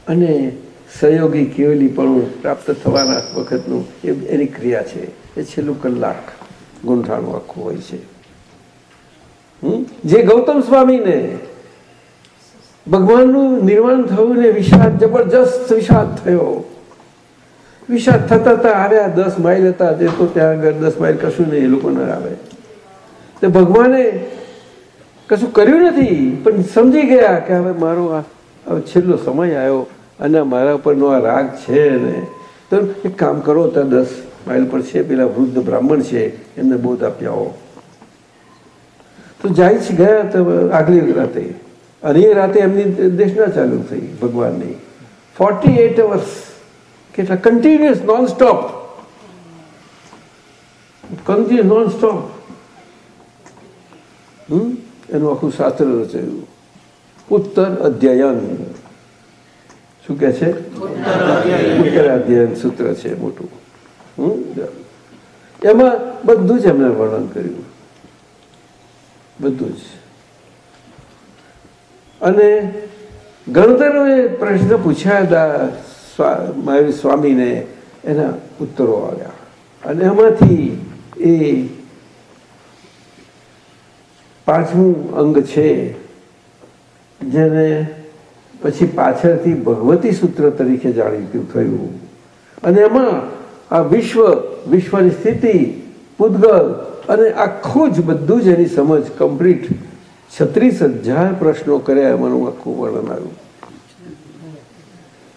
અને સહયોગી કેવલી પણ પ્રાપ્ત થવાના વખતનું એ એની ક્રિયા છે. એ છેલ્લું કલાક ગુંઠાણું આખું હોય છે? જે ગૌતમ સ્વામીને ભગવાનનું નિર્માણ થયું ને વિષાદ, જબરજસ્ત વિષાદ થયો. વિષાદ થતા હતા આવ્યા દસ માઇલ હતા તે તો ત્યાં આગળ દસ માઇલ કશું નહીં, એ લોકો ન આવે. તે ભગવાને કશું કર્યું નથી, પણ સમજી ગયા કે હવે મારો આ છેલ્લો સમય આવ્યો. અને મારા પરનો આ રાગ છે ને, તો એક કામ કરો ત્યાં દસ માઇલ પર છે, પેલા વૃદ્ધ બ્રાહ્મણ છે, એમને બોધ આપી આવો. તો જાય છે ગયા તો આગલી રાતે. અને એ રાતે એમની દેશના ચાલુ થઈ ભગવાનની. ફોર્ટી એટ અવર્સ કેટલા continuous non stop continuous non stop એનું આખું શાસ્ત્ર રચાયું. ઉત્તર અધ્યયન. શું કે છે? ઉત્તર અધ્યયન સૂત્ર છે, મોટું? એમાં બધું જ એમણે વર્ણન કર્યું. બધું જ. અને ગણતરોએ પ્રશ્ન પૂછ્યા હતા મહાવીર સ્વામીને, એના ઉત્તરો આવ્યા. અને એમાંથી એ પાંચમું અંગ છે, જેને પછી પાછળથી ભગવતી સૂત્ર તરીકે જાણીતું થયું. અને એમાં આ વિશ્વ, વિશ્વની સ્થિતિ, પૂતગલ અને આખું જ બધું જ એની સમજ કમ્પ્લીટ છત્રીસ હજાર પ્રશ્નો કર્યા એમાંનું આખું વર્ણન આવ્યું.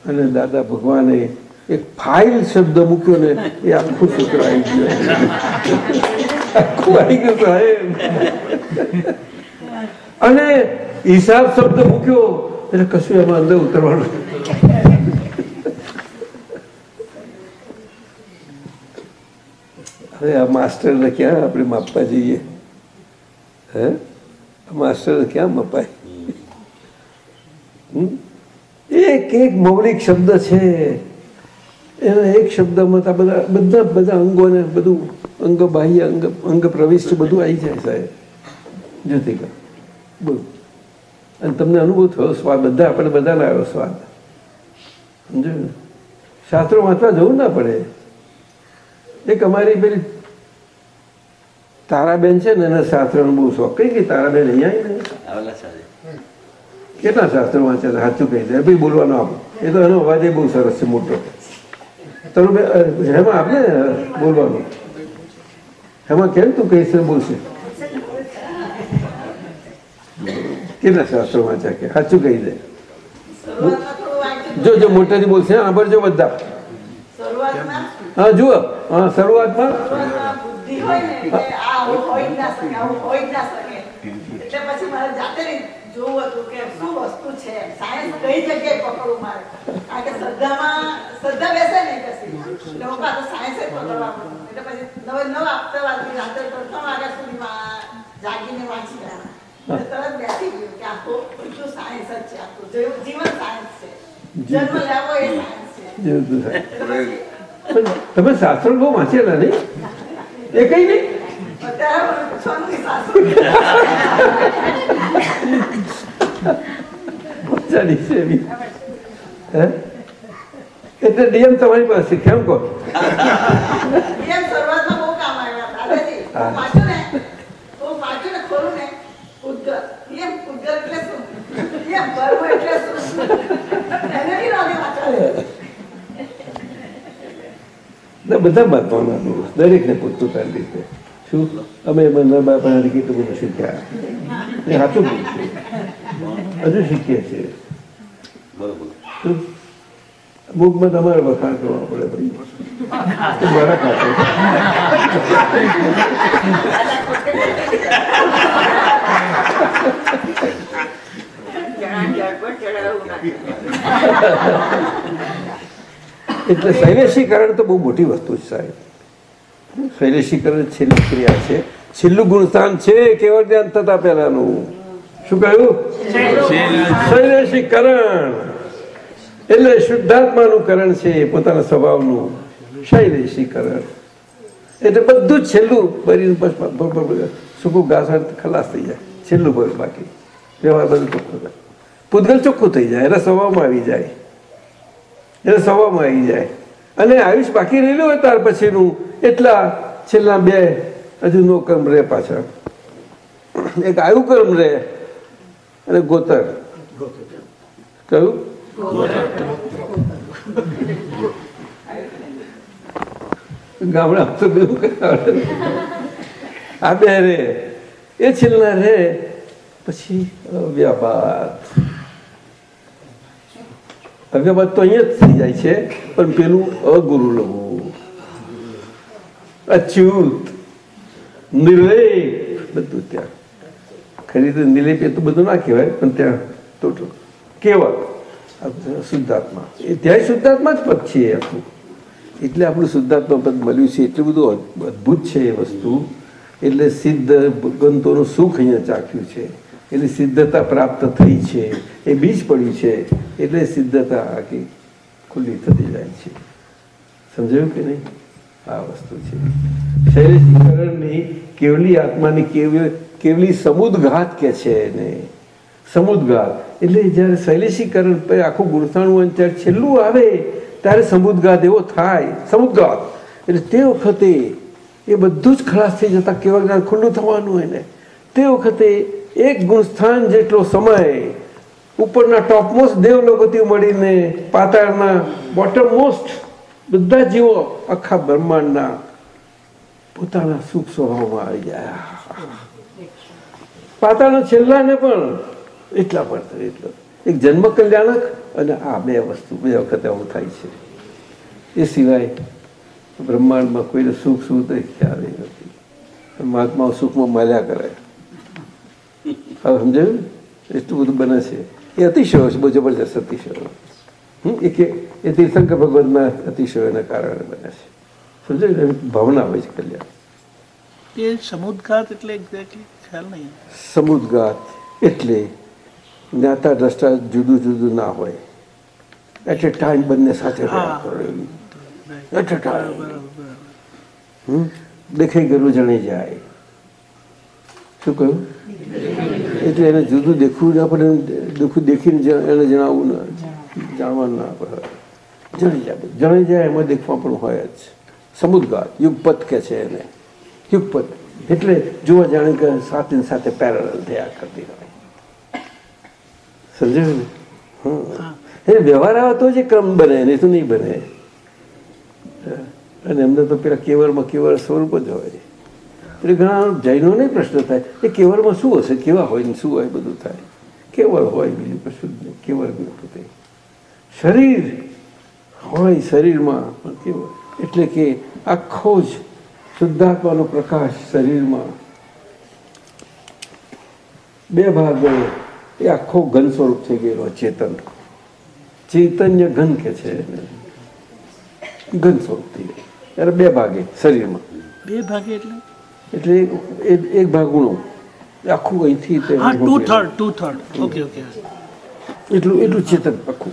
અને દાદા ભગવાને એક ફાઇલ શબ્દ મૂક્યો ને એ આખું સૂત્ર આવી ગયું. આખું અને હિસાબ શબ્દ મૂક્યો. એટલે કશું એમાં અંદર ઉતરવાનું હવે આ માસ્ટરને ક્યાં આપણે માપવા જઈએ હે માસ્ટરને ક્યાં મપાય એક એક મૌલિક શબ્દ છે એના એક શબ્દમાં તો બધા બધા બધા અંગોને બધું અંગ બાહ્ય અંગ અંગ પ્રવિષ્ટ બધું આવી જાય સાહેબ જ્યોતિકા બોલો અને તમને અનુભવ થયો સ્વાદ બધા આપણે બધાને આવ્યો સ્વાદ. સમજો ને? શાસ્ત્રો વાંચવા જવું ના પડે. એક અમારી પેલી તારાબેન છે ને એના શાસ્ત્રનો બહુ શોખ. કઈ કઈ તારાબેન અહીંયા આવી ને કેટલા શાસ્ત્રો વાંચ્યા હતા? સાચું કહી દે. ભાઈ બોલવાનો આપ એ તો એનો અવાજ એ બહુ સરસ છે મોટો. તરુ હેમાં આપને બોલવાનું? હેમાં કેમ તું કહીશ બોલશે? કેટલા શાસ્ત્રો વાંચ્યા કે? સાચું કહી દે? જો જો મોટેથી બોલશે સાંભળજો બધા. હા જુઓ હા શરૂઆતમાં? જાગીને વાંચી તરત બેસી ગયું કે આખું બધું સાયન્સ જ છે આખું જીવન સાયન્સ છે. જન્મ લેવો એ સાયન્સ છે. તમે શાસ્ત્રો બહુ વાંચેલા નહીં? એ કઈ નહીં? એટલે નિયમ તમારી પાસે કેમ કહો. શરૂઆતમાં બહુ કામ આવ્યા દાદાજી હું વાંચું ને તો હું વાંચું ને ખોલું ને ઉદ્ગર એમ ઉદ્ગર એટલે શું ભરવું એટલે એને બી વાંચવા ના બધા મહત્વના દરેકને પોતપોતાની રીતે શું? અમે બંને બાપાના કેટલું બધું શીખ્યા. એ સાચું બોલું. હજુ શીખીએ છીએ. બરોબર. અમુકમાં તમારે વખાણ કરવા પડે ભાઈ. મારા ખાતે? [LAUGHS] એટલે શૈલેષીકરણ તો બહુ મોટી વસ્તુ છે સાહેબ. શૈલેષીકરણ છેલ્લી ક્રિયા છે. છેલ્લું ગુણસ્થાન છે કેવળ ધ્યાન થતા પહેલાનું? શું કહ્યું? શૈલેષીકરણ. એટલે શુદ્ધાત્માનું કરણ છે પોતાના સ્વભાવનું શૈલેષીકરણ. એટલે બધું જ છેલ્લું ભરીને સૂકું ઘાસ ખલાસ થઈ જાય. છેલ્લું ભર બાકી. વ્યવહાર બધું પૂતગલ ચોખ્ખું થઈ જાય એના સ્વભાવમાં આવી જાય. એના સ્વભાવમાં આવી જાય. અને આયુષ બાકી રહેલું હોય ત્યાર પછીનું, એટલા છેલ્લા બે હજુ નો કર્મ રહે પાછળ. એક આયુ કર્મ રહે અને ગોતર. કયું? ગામડા તો બધું આ બે રે એ છેલ્લા રે પછી અવ્યાબાદ અવ્યાબાદ તો અહીંયા જ થઈ જાય છે પણ પેલું અગુરુ લવું અચ્યુત નિર્લેપ બધું ત્યાં ખરી રીતે નિર્લેપ એ તો બધું ના કહેવાય પણ ત્યાં ટોટલ કેવળ શુદ્ધાત્મા એ ત્યાં શુદ્ધાત્મા જ પદ છે આખું એટલે આપણું શુદ્ધાત્મા પદ મળ્યું છે એટલું બધું અદ્ભુત છે એ વસ્તુ એટલે સિદ્ધ ગંતોનું સુખ અહીંયા ચાખ્યું છે એટલે સિદ્ધતા પ્રાપ્ત થઈ છે. એ બીજ પડ્યું છે, એટલે સિદ્ધતા આખી ખુલ્લી થતી જાય છે. સમજાયું કે નહીં? આ વસ્તુ છે. શૈલેષકરણની કેવલી આત્માની કેવલી કેવલી સમુદઘાત કે છે એને? સમુદઘાત. એટલે જ્યારે શૈલેષીકરણ આખું ગુણસાણું અને ત્યારે છેલ્લું આવે, ત્યારે સમુદઘાત એવો થાય. સમુદઘાત. એટલે તે વખતે એ બધું જ ખલાસ થઈ જતા કેવા જ્ઞાન ખુલ્લું થવાનું એને તે વખતે એક ગુણસ્થાન જેટલો સમય ઉપરના ટોપમોસ્ટ દેવલોકોથી મળીને પાતાળના બોટમ મોસ્ટ બધા જીવો આખા બ્રહ્માંડના પોતાના સુખ સ્વભાવમાં આવી ગયા. પાતાળના છેલ્લાને પણ એટલા પડતા એટલો. એક જન્મ કલ્યાણક અને આ બે વસ્તુ બે વખતે આવું થાય છે. એ સિવાય બ્રહ્માંડમાં કોઈને સુખ સુખ ખ્યાલ નથી. મહાત્માઓ સુખમાં મળ્યા કરે. હવે સમજાયું એટલું બધું બને છે. એ અતિશયો છે બહુ જબરજસ્ત અતિશયો. એ કે એ તીર્થંકર ભગવાનના અતિશયોના કારણે બને છે. સમજાયું? ભાવના હોય છે કલ્યાણ. એ સમુદ્ઘાત એટલે એક્ઝેક્ટલી ખ્યાલ નહીં સમુદ્ગાત એટલે જ્ઞાતા દ્રષ્ટા જુદું જુદું ના હોય. એટ એ ટાઈમ બંને સાથે. At a time? દેખાઈ ગયેલું જણાઈ જાય. શું કહ્યું? એટલે એને જુદું દેખવું ના પડે દેખું દેખીને એને જણાવવું ના જાણવાનું ના પડે જણાઈ જાય. જણાઈ જાય એમાં દેખવા પણ હોય જ. સમુદ્ગાત યુગપત કે છે એને. યુગપત. એટલે જોવા જાણે કે સાથે સાથે પેરેલ થયા કરતી હોય. સમજાયું ને. એ વ્યવહાર આવે તો જ ક્રમ બને નહીં તો નહીં બને. અને એમને તો પેલા કેવળમાં કેવળ સ્વરૂપ જ હોય. એટલે ઘણા જૈનોને પ્રશ્ન થાય એ કેવળમાં શું હશે? કેવા હોય ને શું હોય બધું થાય? કેવળ હોય બીજું કશું જ નહીં. કેવળ પોતે શરીર હોય શરીરમાં, પણ કેવળ. એટલે કે આખો જ શુદ્ધાત્માનો પ્રકાશ શરીરમાં. બે ભાગ એ આખો ઘન સ્વરૂપ થઈ ગયેલો ચેતન. ચૈતન્ય ઘન કે છે ઘન સ્વરૂપ થઈ ગયું ત્યારે બે ભાગે, શરીરમાં. બે ભાગે એટલે? એટલે એક- એક ભાગ આખું અહીંથી two third two third okay okay એટલું એટલું ચેતન આખું.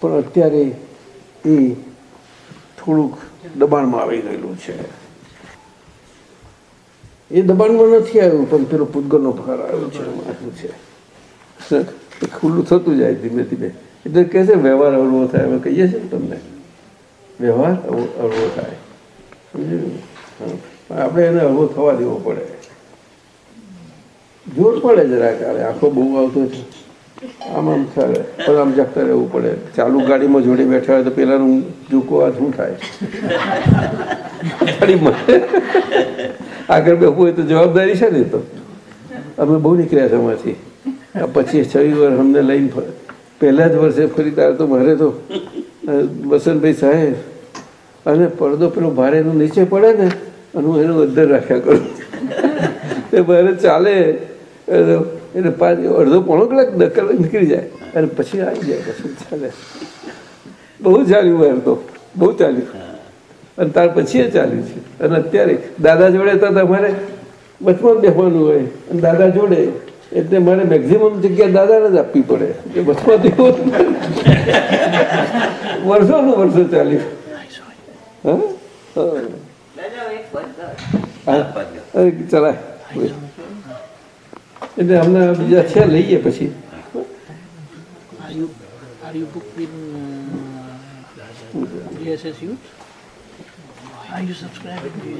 પણ અત્યારે એ થોડુંક દબાણમાં આવી ગયેલું છે. એ દબાણમાં નથી આવ્યું પણ પેલો પૂતગલનો ભાર આવ્યો છે છે? ખુલ્લું થતું જાય ધીમે ધીમે. એટલે કહે છે વ્યવહાર અવળવો થાય. અમે કહીએ છીએ ને તમને. વ્યવહાર અવ- અવળવો થાય. સમજ્યું? હા. આપણે એને હળવો થવા દેવો પડે. જોર પડે જરાક આવે આંખો બહુ આવતો છે. આમ આમ ચાલે. પણ આમ જગતા રહેવું પડે. ચાલુ ગાડીમાં જોડે બેઠા હોય તો પેલાનું ઝૂકો આ શું થાય? ગાડીમાં. આગળ બેસવું હોય તો જવાબદારી છે ને તો. અમે બહુ નીકળ્યા છે એમાંથી પછી છવી વર્ષ અમને લઈને પહેલા જ વર્ષે ફરી તારે તો મારે તો વસંતભાઈ સાહેબ, અને પડદો પેલો ભારે નીચે પડે ને અને હું એનું અધર રાખ્યા કરું. તે ભારે ચાલે. એટલે એટલે પાંચ અડધો પોણો કલાક દસ કલાક નીકળી જાય. અને પછી આવી જાય પછી ચાલે. બહુ ચાલ્યું વાર તો. બહુ ચાલ્યું. અને ત્યાર પછી એ ચાલ્યું છે. અને અત્યારે દાદા જોડે તો તમારે વચમાં જ બેસવાનું હોય. અને દાદા જોડે એટલે મારે મેક્ઝિમમ જગ્યા દાદાને જ આપવી પડે. કે વચમાંથી વર્ષોનું વર્ષો ચાલ્યું. હા. ચલાય એટલે અમને બીજા છે લઈએ પછી uh,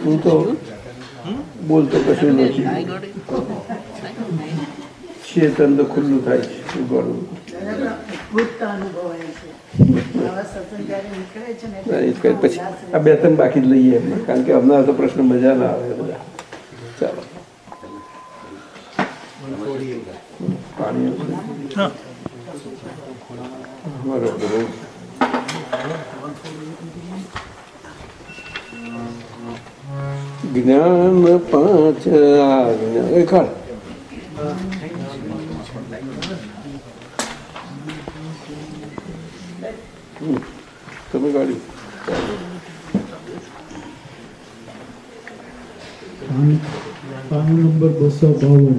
હું તો? બોલતો કશું નથી. ચેતન તો ખુલ્લું થાય છે અદ્ભુત પછી આ બે ત્રણ બાકી જ લઈએ કારણ કે હમણાં તો પ્રશ્ન મજા ના આવે બધા. ચાલો. પાણી. બરોબર. જ્ઞાન પાંચ આજ્ઞા એ તમે ગાડી પાન નંબર બસો બાવન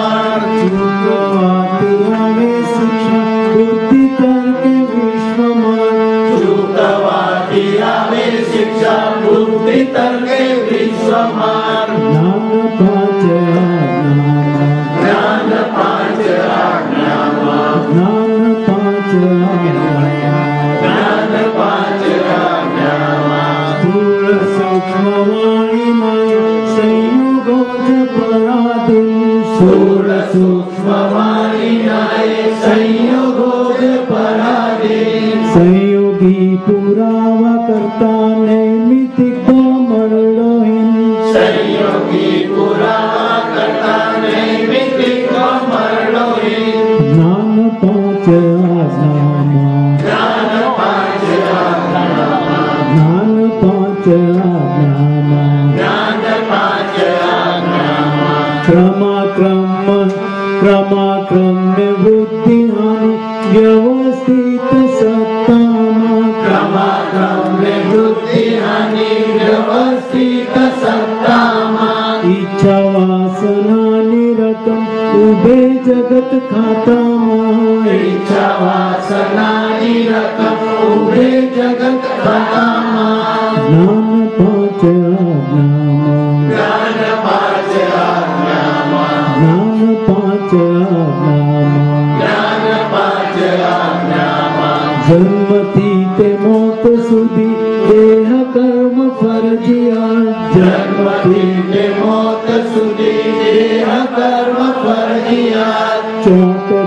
ઈચ્છા વાસના નિરતમ ઉભે જગત ખાતા માં ઈચ્છા વાસના નિરતમ ઉભે જગત ખાતા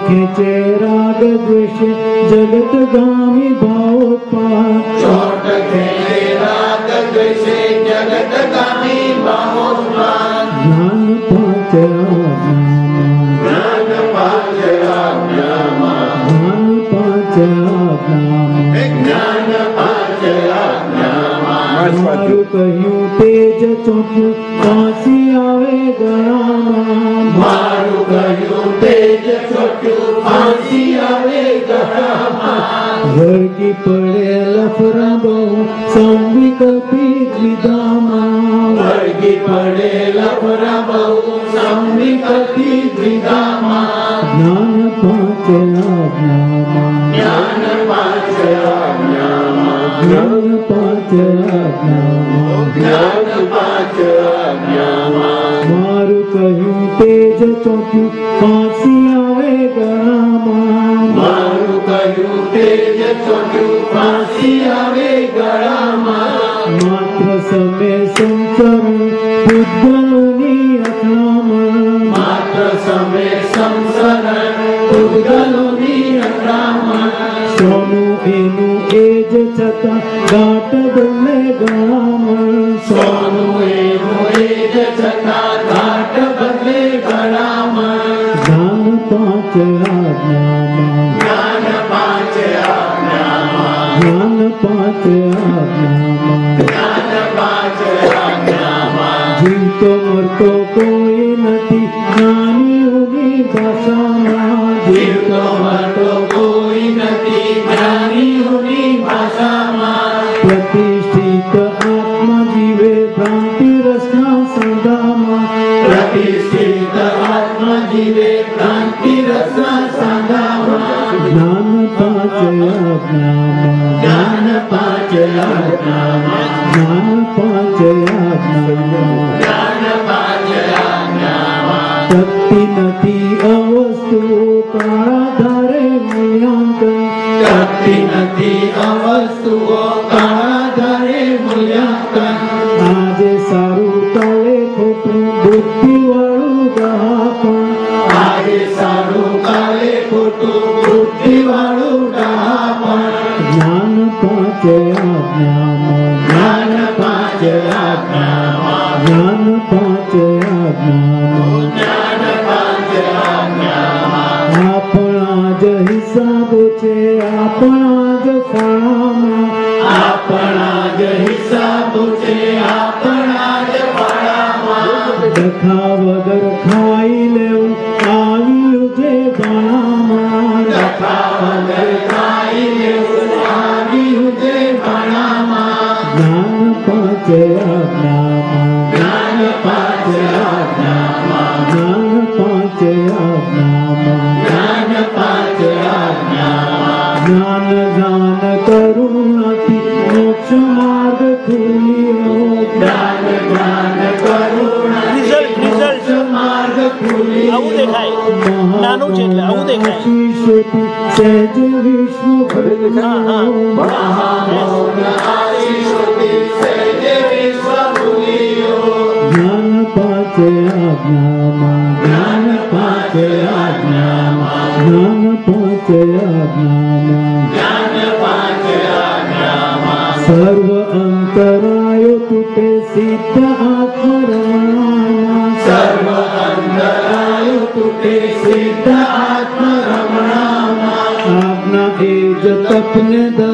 ખેંચે રાગ દ્વેષ જગત ગામી ભાવ પાટ ખેંચે રાગ દ્વેષ જગત ગામી ભાવ જ્ઞાન પાંચ જ્ઞાન પાંચ જ્ઞાન પાંચ જ્ઞાન પાંચ મારું કહ્યું તેજ ચોખ્યું કાંસી આવે ગણામાં વળગી પડે લફરાબો સંવિકલ્પ દ્વિધામાં વળગી પડે લફરાબો સંવિકલ્પ દ્વિધામાં જ્ઞાન પાંચ આજ્ઞામાં જ્ઞાન પાંચ આજ્ઞામાં જ્ઞાન પાંચ આજ્ઞામાં જ્ઞાન પાંચ આજ્ઞામાં મારું કહ્યું તેજ ચોક્યું પાંચી જ ખોટું ફાંસી માત્ર સમે સંસરું ભૂતગલોની અથડામણ સોનું એનું એ જ છતાં ગાંઠ બંને સોનું એનું એ junto con Namas tu आशीषति सहज विष्णु ज्ञान पाच आज्ञामा ज्ञान पाच आज्ञामा ज्ञान पाच आज्ञामा ज्ञान पाच आज्ञामा सर्व अंतराय तुटे सिद्ध आत्मरामा सर्व अंतराय तुटे सिद्ध आत्म इज्जत अपने दर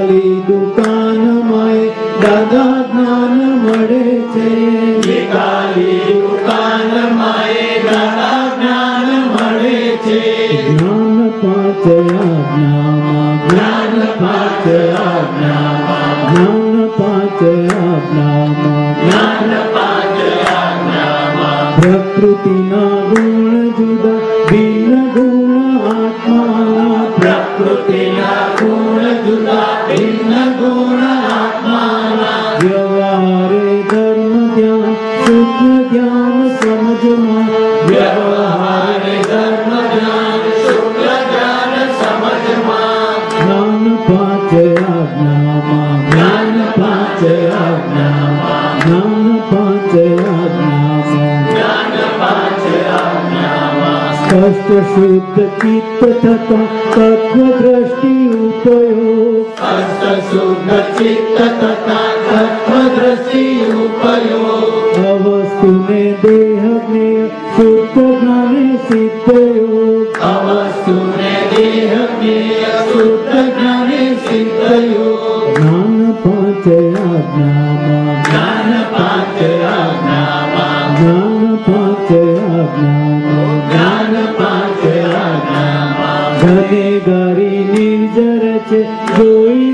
प्रकृतिना गुणजुदािन गुणात्मा प्रकृतिना गुणजुदा शुद्ध तत्त्वदृष्टि उपयो उपयोशुद्धित्त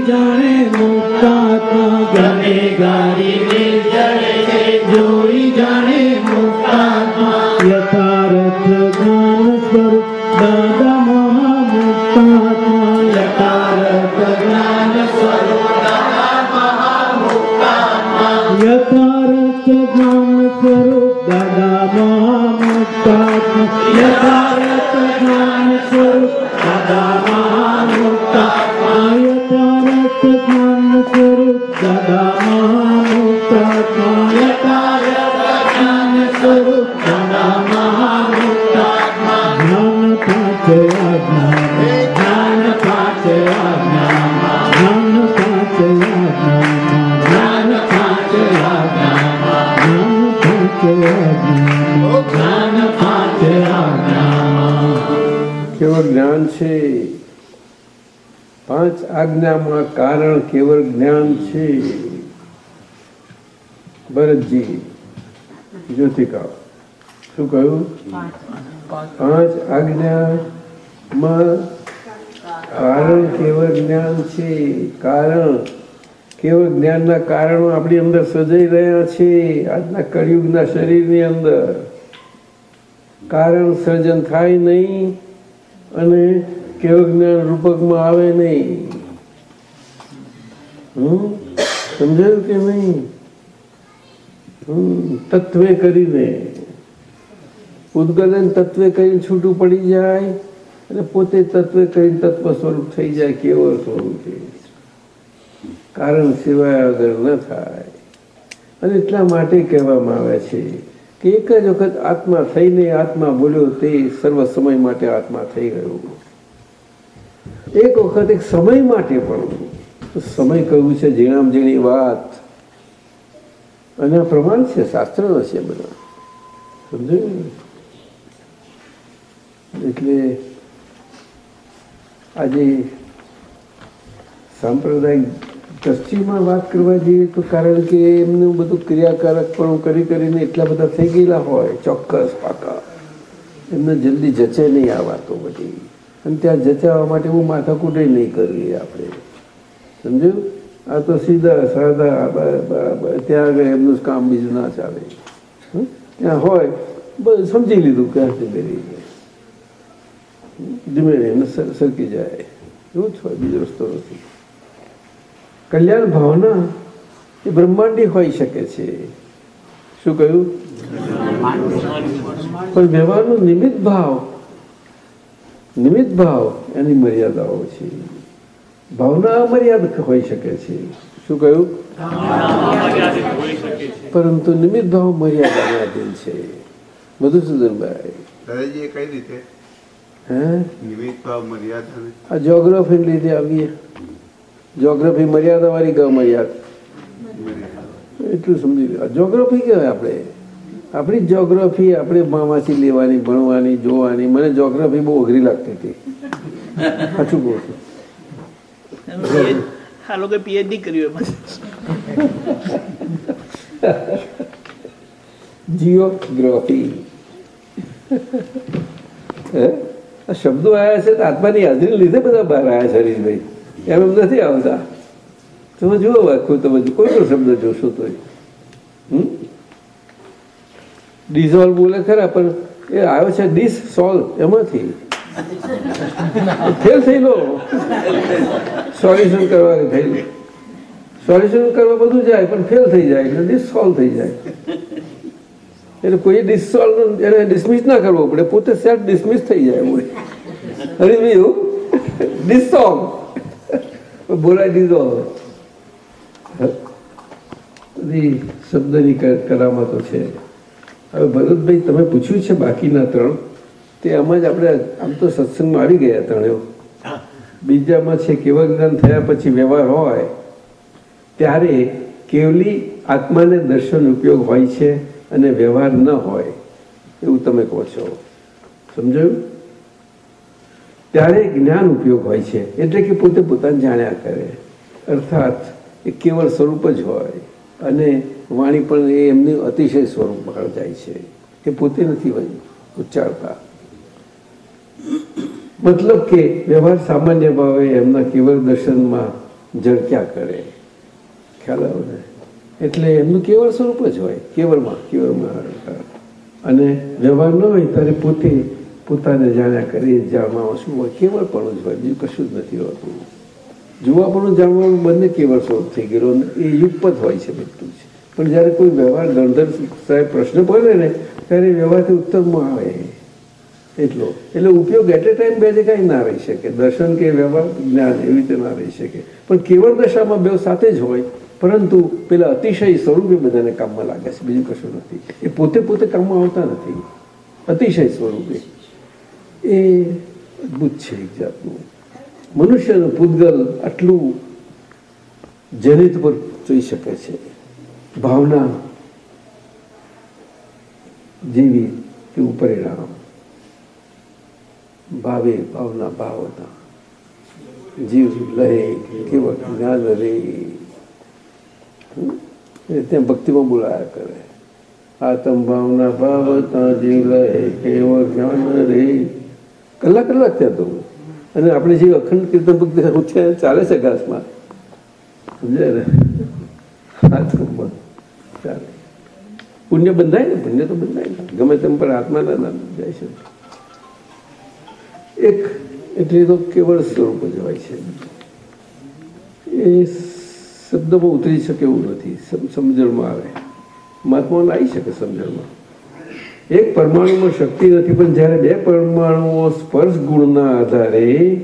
જાણે મુક્તાત્મા ગમે ગારી મિલ છે. જોઈ આજ્ઞામાં કારણ કેવળ જ્ઞાન છે? ભરતજી જ્યોતિકા શું કહ્યું? પાંચ આજ્ઞામાં કારણ કેવળ જ્ઞાન છે? કારણ કેવળ જ્ઞાનના કારણો આપણી અંદર સજાઈ રહ્યા છે આજના કળિયુગના શરીરની અંદર. કારણ સર્જન થાય નહીં અને કેવળ જ્ઞાન રૂપકમાં આવે નહીં. સમજાયું કે નહીં? તત્વે કરીને. ઉદગલન તત્વે કરીને છૂટું પડી જાય અને પોતે તત્વે કરીને તત્વ સ્વરૂપ થઈ જાય કેવળ સ્વરૂપ. કારણ સિવાય આગળ ન થાય. અને એટલા માટે કહેવામાં આવે છે કે એક જ વખત આત્મા થઈને આત્મા બોલ્યો તે સર્વ સમય માટે આત્મા થઈ ગયો. એક વખત એક સમય માટે પણ. સમય કહ્યું છે? ઝીણામ ઝીણી વાત. અને પ્રમાણ છે, શાસ્ત્રનો છે બધા. સમજાયું એટલે આજે સાંપ્રદાયિક દ્રષ્ટિમાં વાત કરવા જઈએ તો કારણ કે એમનું બધું ક્રિયાકારક પણ કરી કરીને એટલા બધા થઈ ગયેલા હોય, ચોક્કસ, પાકા. એમને જલ્દી જચે નહીં આ વાતો બધી. અને ત્યાં જચાવવા માટે હું માથાકૂટે નહીં કરવી આપણે. સમજ્યું? આ તો સીધા સાદા ત્યાં આગળ એમનું કામ બીજું ના ચાલે. ત્યાં હોય સમજી લીધું કે કરી ધીમે ધીમે સરકી જાય. એવું જ હોય, બીજો રસ્તો નથી. કલ્યાણ ભાવના એ બ્રહ્માંડી હોઈ શકે છે. શું કહ્યું? પણ વ્યવહારનો નિમિત્ત ભાવ નિમિત્ત ભાવ એની મર્યાદાઓ છે. ભાવના અમર્યાદ હોઈ શકે છે. શું કહ્યું? પરંતુ નિમિત્ત ભાવ મર્યાદાના અધીન છે. મધુસૂદનભાઈ. દાદાજીએ કઈ રીતે? હે? નિમિત્ત ભાવ મર્યાદા આ જોગ્રાફી લીધે આવીએ. જોગ્રાફી મર્યાદા વાળી ગમર્યાદ. એટલું સમજી લો. જોગ્રાફી કહેવાય આપણે. આપણી જોગ્રાફી આપણે મામાથી લેવાની ભણવાની જોવાની. મને જોગ્રાફી બહુ અઘરી લાગતી હતી. સાચું કહું છું આ લોકો પીએચડી કર્યું એમાં જીઓગ્રાફી આ શબ્દો આવ્યા છે આત્માની હાજરી લીધે બધા બહાર આવ્યા છે હરીશભાઈ એમ એમ નથી આવતા તમે જુઓ આખું તમે કોઈ પણ શબ્દ જોશો તો ડિઝોલ્વ બોલે ખરા પણ એ આવ્યો છે ડિસ સોલ્વ એમાંથી ફેલ થઈ ગયો. સોલ્યુશન કરવાની થઈ સોલ્યુશન કરવા બધું જાય, પણ ફેલ થઈ જાય, એટલે ડિસોલ્વ થઈ જાય. એટલે કોઈ ડિસોલ્વ એને ડિસમિસ ના કરવો પડે, પોતે સેલ્ફ ડિસમિસ થઈ જાય હોય. હરીભાઈ ડિસોલ્વ બોલાય ડિઝોલ્વ બધી શબ્દની કરામતો છે. હવે ભરતભાઈ, તમે પૂછ્યું છે બાકીના ત્રણ? તે આમાં જ આપણે આમ તો સત્સંગમાં આવી ગયા ત્રણેય. બીજામાં છે કેવળ જ્ઞાન થયા પછી વ્યવહાર હોય ત્યારે કેવલી આત્માને દર્શન ઉપયોગ હોય છે અને વ્યવહાર ન હોય એવું તમે કહો છો. સમજાયું? ત્યારે જ્ઞાન ઉપયોગ હોય છે એટલે કે પોતે પોતાને જાણ્યા કરે. અર્થાત એ કેવળ સ્વરૂપ જ હોય અને વાણી પણ એ એમનું અતિશય સ્વરૂપ બહાર જાય છે એ પોતે નથી ઉચ્ચારતા. મતલબ કે વ્યવહાર સામાન્ય ભાવે એમના કેવળ દર્શનમાં ઝળક્યા કરે. ખ્યાલ આવે ને? એટલે એમનું કેવળ સ્વરૂપ જ હોય, કેવળમાં કેવળમાં અને વ્યવહાર ન હોય ત્યારે પોતે પોતાને જાણ્યા કરી જાણવામાં શું હોય, કેવળ પણ જ હોય, બીજું કશું જ નથી હોતું. જોવા પણ જાણવાનું બંને કેવળ સ્વરૂપ થઈ ગયેલો એ યુગપત હોય છે બધું જ. પણ જ્યારે કોઈ વ્યવહાર ગણધર સાહેબ પ્રશ્ન પડે ને, ત્યારે વ્યવહારથી ઉત્તરમાં આવે. એટલો. એટલે ઉપયોગ એટ એ ટાઈમ બે જગ્યાએ ના રહી શકે. દર્શન કે વ્યવહાર, જ્ઞાન એવી રીતે ના રહી શકે. પણ કેવળ દશામાં બે સાથે જ હોય, પરંતુ પેલા અતિશય સ્વરૂપે બધાને કામમાં લાગે છે. બીજું કશું નથી. એ પોતે પોતે કામમાં આવતા નથી. અતિશય સ્વરૂપે. એ અદ્ભુત છે એક જાતનું. મનુષ્યનું પૂતગલ આટલું જનિત પર જોઈ શકે છે. ભાવના, જેવી એવું પરિણામ ભાવે, ભાવના ભાવના. જીવ લહે કેવળ જ્ઞાન રે ત્યાં ભક્તિમાં બોલાયા કરે. આતમ ભાવના ભાવતા જીવ લહે કેવળ જ્ઞાન રે કલાક કલાક ત્યાં તો અને આપણે જે અખંડ કીર્તન ભક્તિ ચાલે છે ઘાસમાં. સમજાય ને? આત્મમાં ચાલે. પુણ્ય બંધાય ને? પુણ્ય તો બંધાય ને. ગમે તેમ પણ આત્માના નામ જાય છે. એક, એટલે તો કેવળ સ્વરૂપ જ હોય છે. એ શબ્દમાં ઉતરી શકે એવું નથી. સમજણમાં આવે. મહાત્માઓને આવી શકે સમજણમાં. એક પરમાણુમાં શક્તિ નથી, પણ જ્યારે બે પરમાણુઓ સ્પર્શ ગુણના આધારે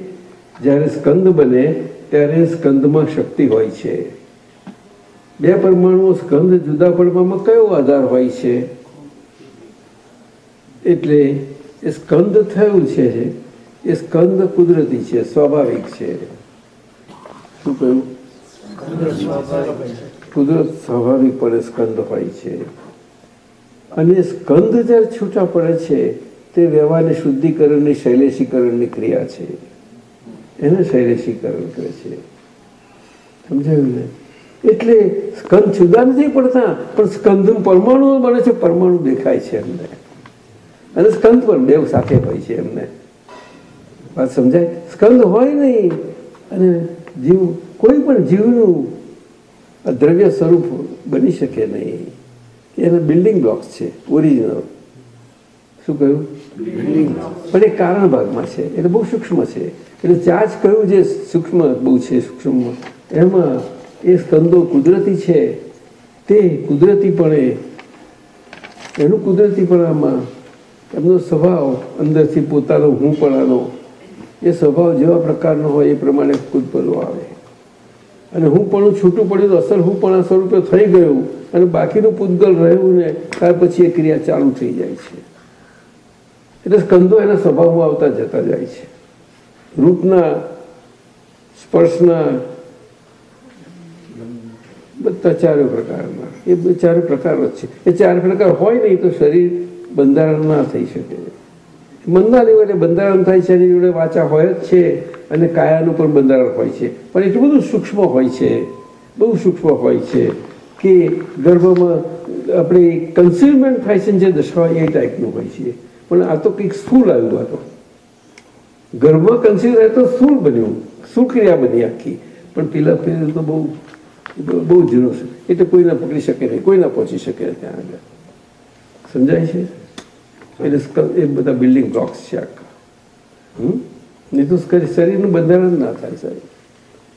જ્યારે સ્કંદ બને, ત્યારે સ્કંદમાં શક્તિ હોય છે. બે પરમાણુઓ સ્કંદ જુદા પડવામાં કયો આધાર હોય છે? એટલે એ સ્કંદ થયું છે એ સ્કંદ કુદરતી છે, સ્વાભાવિક છે. શું કહ્યું? કુદરત સ્વાભાવિકપણે સ્કંદ હોય છે. અને સ્કંદ જ્યારે છૂટા પડે છે, તે વ્યવહારની શુદ્ધિકરણની, શૈલેષીકરણની ક્રિયા છે. એને શૈલેષીકરણ કહે છે. સમજાયું ને? એટલે સ્કંદ જુદા નથી પડતા, પણ સ્કંદ પરમાણુ બને છે, પરમાણુ દેખાય છે એમને. અને સ્કંદ પણ દેવ સાથે હોય છે એમને. વાત સમજાય? સ્કંદ હોય નહીં. અને જીવ કોઈ પણ જીવનું દ્રવ્ય સ્વરૂપ બની શકે નહીં. એના બિલ્ડિંગ બ્લોક્સ છે ઓરિજિનલ શું કહ્યું? પણ એ કારણ ભાગમાં છે. એટલે બહુ સૂક્ષ્મ છે. એટલે ચાર્જ કયું જે સૂક્ષ્મ બહુ છે સૂક્ષ્મ એમાં એ સ્કંદો કુદરતી છે. તે કુદરતીપણે એનું કુદરતીપણામાં એમનો સ્વભાવ અંદરથી પોતાનો હું હુંપણાનો એ સ્વભાવ જેવા પ્રકારનો હોય એ પ્રમાણે કૂદપણું આવે. અને હું પણ છૂટું પડ્યું તો અસલ હું પણ સ્વરૂપે થઈ ગયું અને બાકીનું પૂતગલ રહ્યું ને ત્યાર પછી એ ક્રિયા ચાલુ થઈ જાય છે. એટલે સ્કંદો એના સ્વભાવમાં આવતા જતા જાય છે. રૂપના, સ્પર્શના, બધા ચારે પ્રકારના એ ચારે પ્રકારો જ છે. એ ચાર પ્રકાર હોય નહીં તો શરીર બંધારણ ના થઈ શકે. મનના લેવલે બંધારણ થાય છે, એની જોડે વાચા હોય જ છે અને કાયાનું પણ બંધારણ હોય છે. પણ એટલું બધું સૂક્ષ્મ હોય છે, બહુ સૂક્ષ્મ હોય છે કે ગર્ભમાં આપણે કન્સ્યુમેન્ટ થાય છે જે દશા એ ટાઈપનું હોય છે. પણ આ તો કંઈક સ્થૂળ આવ્યું આ તો. ગર્ભમાં કન્સ્યુ થાય તો સ્થૂળ બન્યું. સુક્રિયા ક્રિયા બની આખી? પણ પેલા ફેર તો બહુ બહુ ઝીણો છે. એટલે કોઈ ના પકડી શકે નહીં, કોઈના પહોંચી શકે ત્યાં આગળ. સમજાય છે? એટલે એ બધા બિલ્ડિંગ બ્લોક્સ છે આખા? નહીં તો શરીરનું બંધારણ ના થાય સાહેબ.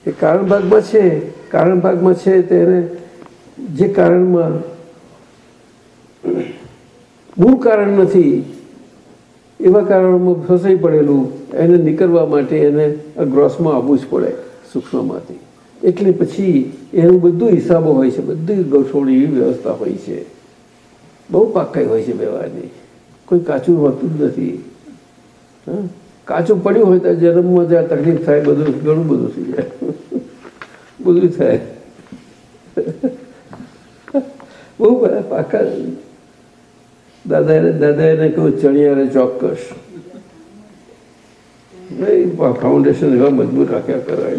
એ કારણ ભાગમાં છે, કારણ ભાગમાં છે તેને જે કારણમાં મૂળ કારણ નથી, એવા કારણોમાં ફસાઈ પડેલું, એને નીકળવા માટે એને ગ્રોસમાં આવવું જ પડે સૂક્ષ્મમાંથી. એટલે પછી એનું બધું હિસાબો હોય છે, બધી ગોઠવણી વ્યવસ્થા હોય છે. બહુ પાકાઈ હોય છે વ્યવહારની. કોઈ કાચું હોતું જ નથી. કાચું પડ્યું હોય તો જન્મમાં જ્યાં, તકલીફ થાય, બધું, ઘણું બધું થઈ જાય. બધું થાય. બહુ બધા પાકા દાદા દાદા એને કહ્યું ચણિયારે ચોક્કસ. ફાઉન્ડેશન એવા મજબૂત રાખ્યા કરાય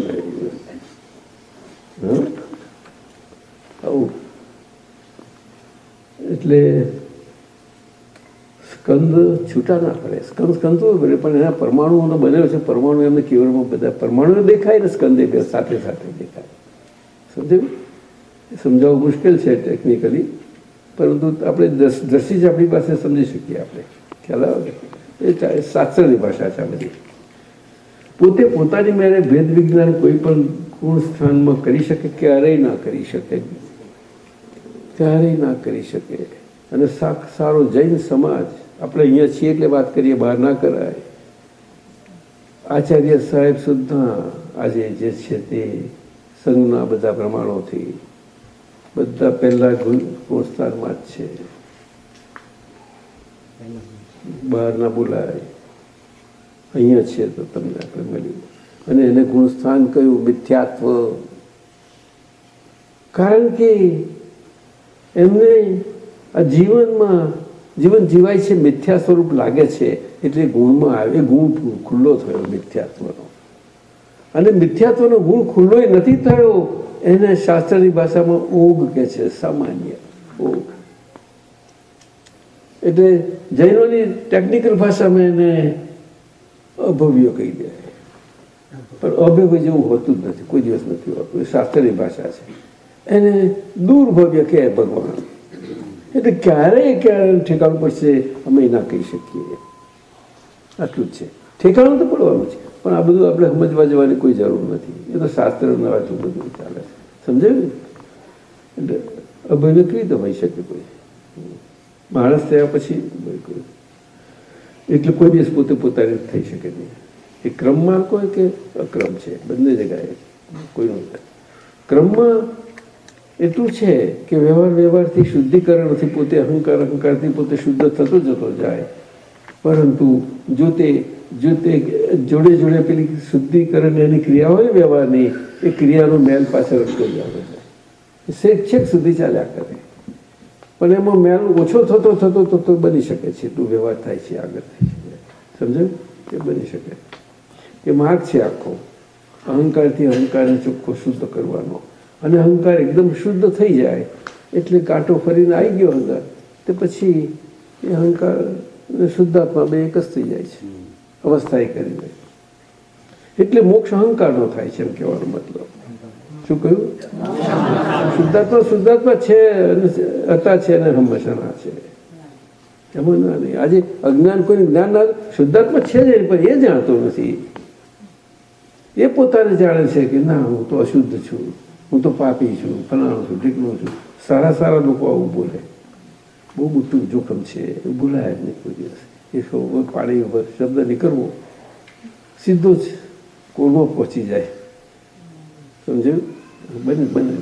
આવું. એટલે સ્કંદ છૂટા ના પડે સ્કંદ સ્કંદ તો પણ એના પરમાણુઓનો બનેલો છે. પરમાણુ એમને કેવળમાં બધા પરમાણુ દેખાય ને સ્કંદે સાથે સાથે દેખાય. સમજાયું? સમજાવવું મુશ્કેલ છે ટેકનિકલી પરંતુ આપણે દ્રષ્ટિ જ આપણી પાસે સમજી શકીએ આપણે. ખ્યાલ આવે? એ શાસ્ત્રની ભાષા છે આ બધી. પોતે પોતાની મેળે ભેદ વિજ્ઞાન કોઈ પણ ગુણ સ્થાનમાં કરી શકે, ક્યારેય ના કરી શકે. ક્યારેય ના કરી શકે. અને સારો જૈન સમાજ આપણે અહીંયા છીએ એટલે વાત કરીએ, બહાર ના કરાય. આચાર્ય સાહેબ સુદ્ધા આજે જે છે તે સંઘના બધા પ્રમાણોથી બધા પહેલા ગુણસ્થાનમાં જ છે. બહાર ના બોલાય. અહીંયા છે તો તમને આપણે મળ્યું. અને એને ગુણસ્થાન કયું મિથ્યાત્વ. કારણ કે એમને આ જીવનમાં જીવન જીવાય છે, મિથ્યા સ્વરૂપ લાગે છે, એટલે ગુણમાં આવે. ગુણ ખુલ્લો થયો મિથ્યાત્વનો. અને મિથ્યાત્વનો ગુણ ખુલ્લો નથી થયો, એને શાસ્ત્રની ભાષામાં ઓગ કે છે, સામાન્ય ઓગ. એટલે જૈનોની ટેકનિકલ ભાષામાં એને અભવ્ય કહી દે પણ અભવ્ય જેવું હોતું જ નથી, કોઈ દિવસ નથી હોતું. શાસ્ત્રની ભાષા છે. એને દુર્ભવ્ય કહે ભગવાન. એટલે ક્યારેય ક્યારે ઠેકાણું પડશે, અમે ના કહી શકીએ. આટલું જ છે. ઠેકાણું તો પડવાનું છે. પણ આ બધું આપણે સમજવા જવાની કોઈ જરૂર નથી. એ તો શાસ્ત્ર નવાતું બધું ચાલે છે. સમજાયું એટલે અભવ્ય કેવી હોઈ શકે કોઈ. માણસ થયા પછી કોઈ. એટલે કોઈ દિવસ પોતે પોતાની થઈ શકે નહીં. એ ક્રમમાં કોઈ કે અક્રમ છે? બંને જગાએ કોઈનું ક્રમમાં એટલું છે કે વ્યવહાર વ્યવહારથી શુદ્ધિકરણથી પોતે અહંકાર, અહંકારથી પોતે શુદ્ધ થતો જતો જાય. પરંતુ જો તે જો તે જોડે જોડે પેલી શુદ્ધિકરણ એની ક્રિયા હોય વ્યવહારની, એ ક્રિયાનો મેલ પાછળ જ આવે છે. છેક સુધી ચાલ્યા કરે. પણ એમાં મેલ ઓછો થતો થતો થતો બની શકે છે. એટલું વ્યવહાર થાય છે, આગળ થાય છે. સમજાયું? એ બની શકે. એ માર્ગ છે આખો. અહંકારથી અહંકારને ચોખ્ખો શુદ્ધ કરવાનો. અને અહંકાર એકદમ શુદ્ધ થઈ જાય. એટલે કાંટો ફરીને આવી ગયો અહંકાર તે પછી એ અહંકાર શુદ્ધાત્મા બે એક જ થઈ જાય છે. અવસ્થા એ કરીને એટલે મોક્ષ અહંકારનો થાય છે એમ કહેવાનો મતલબ. શું કહ્યું? શુદ્ધાત્મા શુદ્ધાત્મા છે અને હતા છે અને હંમેશાના છે. એમાં ના નહીં. આજે અજ્ઞાન કોઈ જ્ઞાન ના શુદ્ધાત્મા છે જ પણ એ જાણતો નથી. એ પોતાને જાણે છે કે ના હું તો અશુદ્ધ છું. હું તો પાપી છું, ફલાણું છું, ઢીકણું છું. સારા સારા લોકો આવું બોલે. બહુ મોટું જોખમ છે બોલાય જ નહીં કોઈ દિવસ. એ પાણી ઉપર શબ્દ નીકળવો. સીધો જ કોળમાં પહોંચી જાય. સમજ્યું? બને બને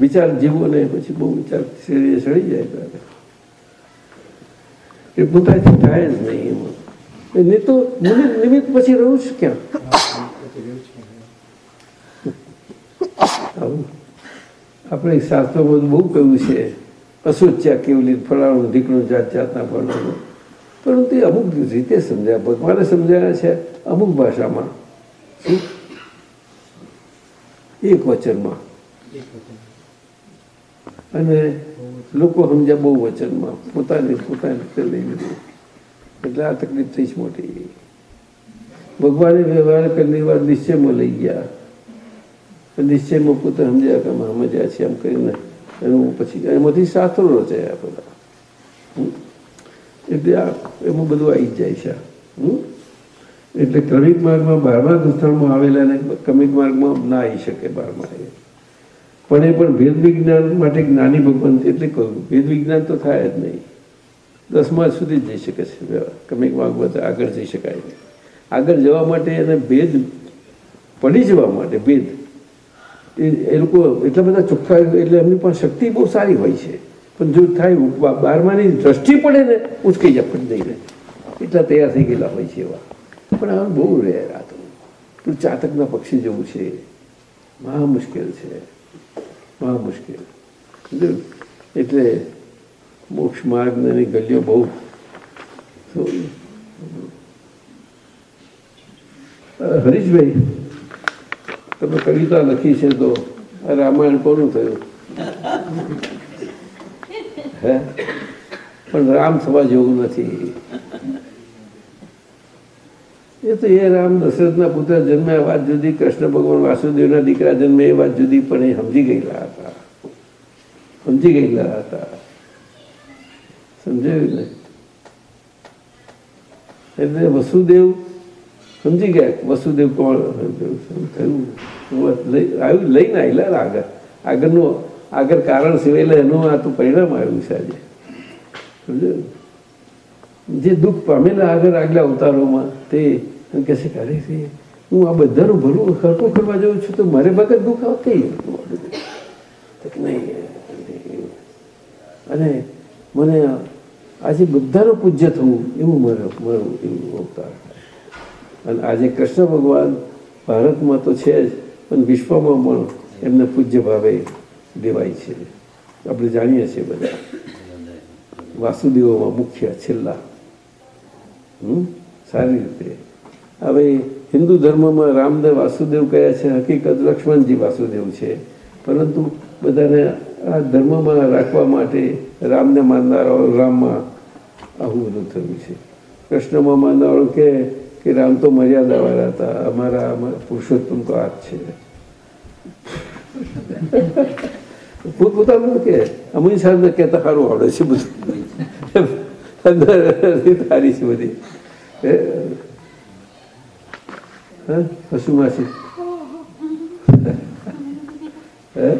વિચાર જીવો ને પછી બહુ વિચાર શરીરે સડી જાય ત્યારે એ પોતાથી થાય જ નહીં એમાં. નહીં તો નિમિત્ત પછી રહું છું ક્યાં? આવું. આપણે શાસ્ત્રોમાં બહુ કહ્યું છે, અસોચ્યા કેવલી ફલાણું દીકરું જાત જાતના ફળવાનું પરંતુ અમુક રીતે સમજાયા, ભગવાને સમજાયા છે અમુક ભાષામાં. એક વચનમાં. અને લોકો સમજ્યા બહુ વચનમાં, પોતાની પોતાની રીતે લઈ લીધું. એટલે આ તકલીફ થઈ જ મોટી. ભગવાને વ્યવહાર કરેલી વાત નિશ્ચયમાં લઈ ગયા. નિશ્ચયમાં પોતે સમજ્યા કે અમે સમજ્યા છીએ એમ કરીને એનું પછી એમાંથી શાસ્ત્રો રચાયા બધા? એટલે આ એમાં બધું આવી જાય છે? એટલે ક્રમિક માર્ગમાં બારમા દુષ્ટાળમાં આવેલા ને ક્રમિક માર્ગમાં ના આવી શકે બારમા એ. પણ એ પણ ભેદ વિજ્ઞાન માટે જ્ઞાની ભગવાન એટલે કહ્યું ભેદ વિજ્ઞાન તો થાય જ નહીં. દસમા સુધી જ જઈ શકે છે ક્રમિક માર્ગમાં આગળ જઈ શકાય આગળ જવા માટે એને ભેદ પડી જવા માટે ભેદ એ લોકો એટલા બધા ચોખ્ખા એટલે એમની પણ શક્તિ બહુ સારી હોય છે. પણ જો થાય બારમાની દ્રષ્ટિ પડે ને, ઉચકી જાય પણ દઈને એટલા તૈયાર થઈ ગયેલા હોય છે એવા. પણ આ બહુ રેર આ તો. ચાતકના પક્ષી જેવું છે. મહા મુશ્કેલ છે. મહા મુશ્કેલ. એટલે મોક્ષ માર્ગ ને ગલીઓ બહુ. હરીશભાઈ તમે કવિતા લખી છે તો રામાયણ કોનું થયું? હે? પણ રામ થવા જેવું નથી. એ તો એ રામ દશરથના પુત્ર જન્મે વાત જુદી કૃષ્ણ ભગવાન વાસુદેવના દીકરા જન્મે એ વાત જુદી પણ એ સમજી ગયેલા હતા. સમજી ગયેલા હતા. સમજાયું ને? એટલે વસુદેવ સમજી ગયા વસુદેવ કોણ? થયું. આવ્યું, લઈને આવેલા આગળ. આગળનું આગળ કારણ સિવાય એનું આ તો પરિણામ આવ્યું છે આજે. સમજાયું? જે દુઃખ પામેલા આગળ આગલા અવતારોમાં તે એમ કહે છે હું આ બધાનું ભલું હરકું કરવા જાઉં છું તો મારે વગર દુઃખ આવતી નહીં. અને મને આજે બધાનું પૂજ્ય થવું એવું મારે મારું એવું અવતાર. અને આજે કૃષ્ણ ભગવાન ભારતમાં તો છે જ, પણ વિશ્વમાં પણ એમને પૂજ્ય ભાવે દેવાય છે. આપણે જાણીએ છીએ બધા. વાસુદેવોમાં મુખ્ય, છેલ્લા? સારી રીતે. હવે હિન્દુ ધર્મમાં રામદેવ વાસુદેવ કયા છે, હકીકત લક્ષ્મણજી વાસુદેવ છે. પરંતુ બધાને આ ધર્મમાં રાખવા માટે રામને માનનારાઓ રામમાં આવું બધું થયું છે. કૃષ્ણમાં માનનારો કે કે રામ તો મર્યાદાવાળા હતા. અમારા પુરુષોત્તમ તો આ છે. પોતપોતાનું કે અમીર સાહેબ કહેતા સારું આવડે છે બધું. સારી છે બધી. હે? હા? હસુ માસી હે?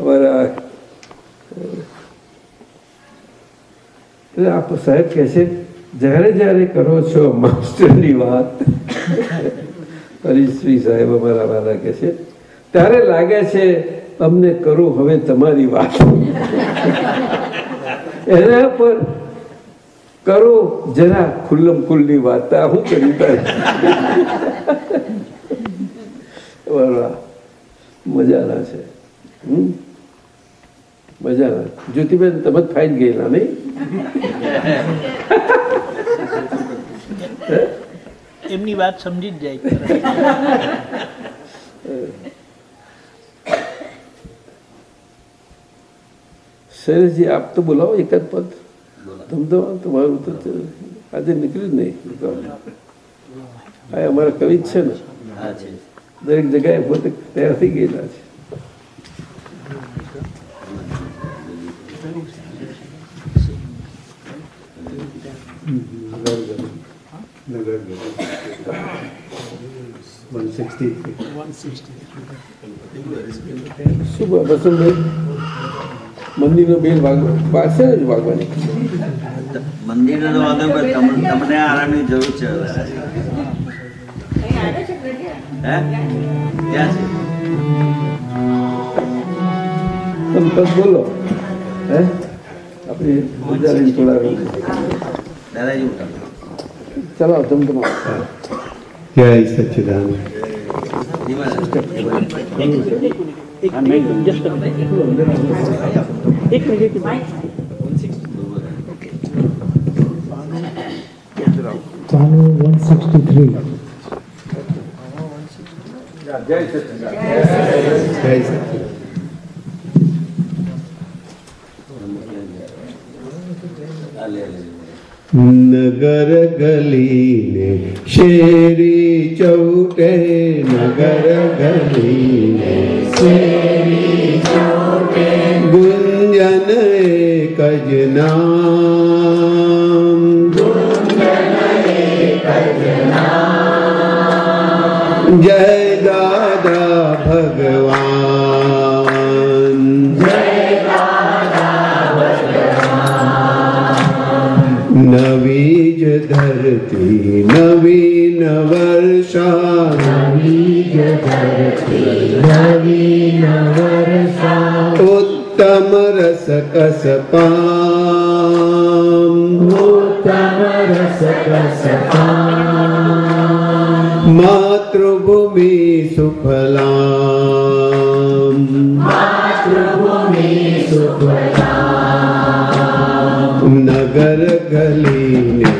અમારા એટલે આપ સાહેબ કહે છે જ્યારે જ્યારે કરો છો, માસ્ટરની વાત. હરીશ્રી સાહેબ અમારા વાલા કે છે ત્યારે લાગે છે અમને કરું, હવે તમારી વાત. એના પર કરો, જરા ખુલ્લમ ખુલ્લી વાત હું કરી મજાના છે? મજાના જ્યોતિબેન, તમે જ ફાઈન ગયેલા નહીં? [LAUGHS] એમની વાત સમજી જ જાય શૈલેષજી આપ તો બોલાવો એકાદ પદ. તમ તો તમારું તો આજે નીકળ્યું જ નહીં. આ અમારા કવિ છે ને. દરેક જગ્યાએ પોતે તૈયાર થઈ ગયેલા છે. શું વસંતભાઈ મંદિરનો બેલ વાગ વાગશે ને વાગવાની? મંદિરનો તો વાંધો પણ તમને આરામની જરૂર છે. હે? ક્યાં છે? તમે બોલો. હે? આપણે ગુજરાતી થોડા દાદાજી ઉઠાવો ચલાવો તમે તમારો જય સચ્ચિદાનંદ ધીમા એક મિનિટ જસ્ટ એક મિનિટ એક મિનિટ ચાલુ વન સિક્સટી થ્રી નગર ગલીને શેરી ચૌટે નગર ગલીને શેરી ચૌટે ગુંજન એક જ નામ જય દાદા ધરતી નવીન વર્ષા ઉત્તમ રસ કસ પામ ઉત્તમ રસ કસ માતૃભૂમિ સુફલામ માતૃભૂમિ ચૌટે નગર ગલી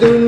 do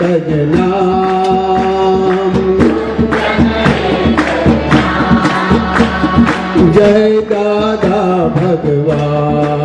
कदला जय दादा भगवान।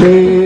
ને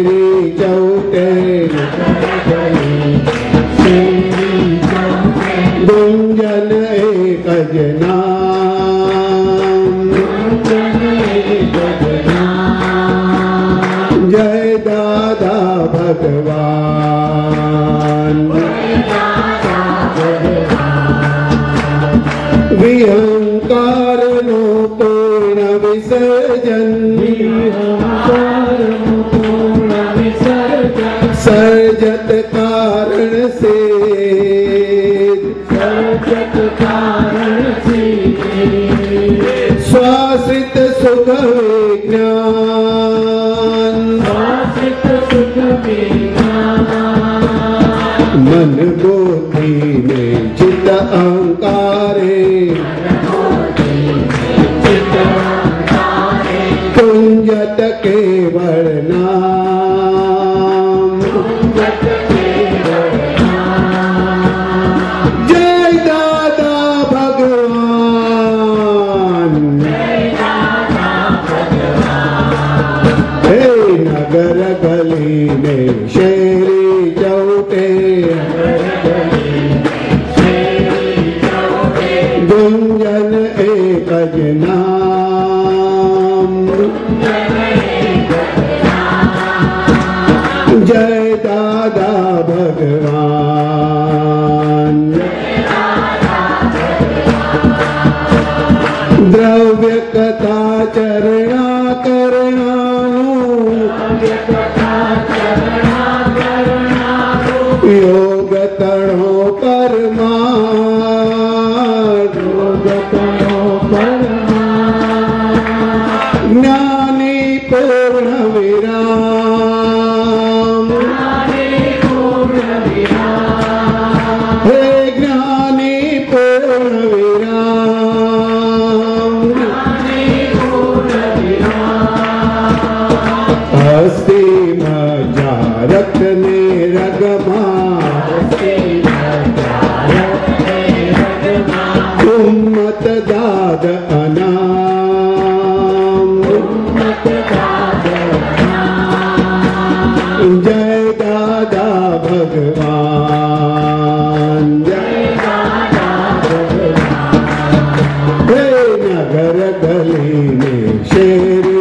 में शेर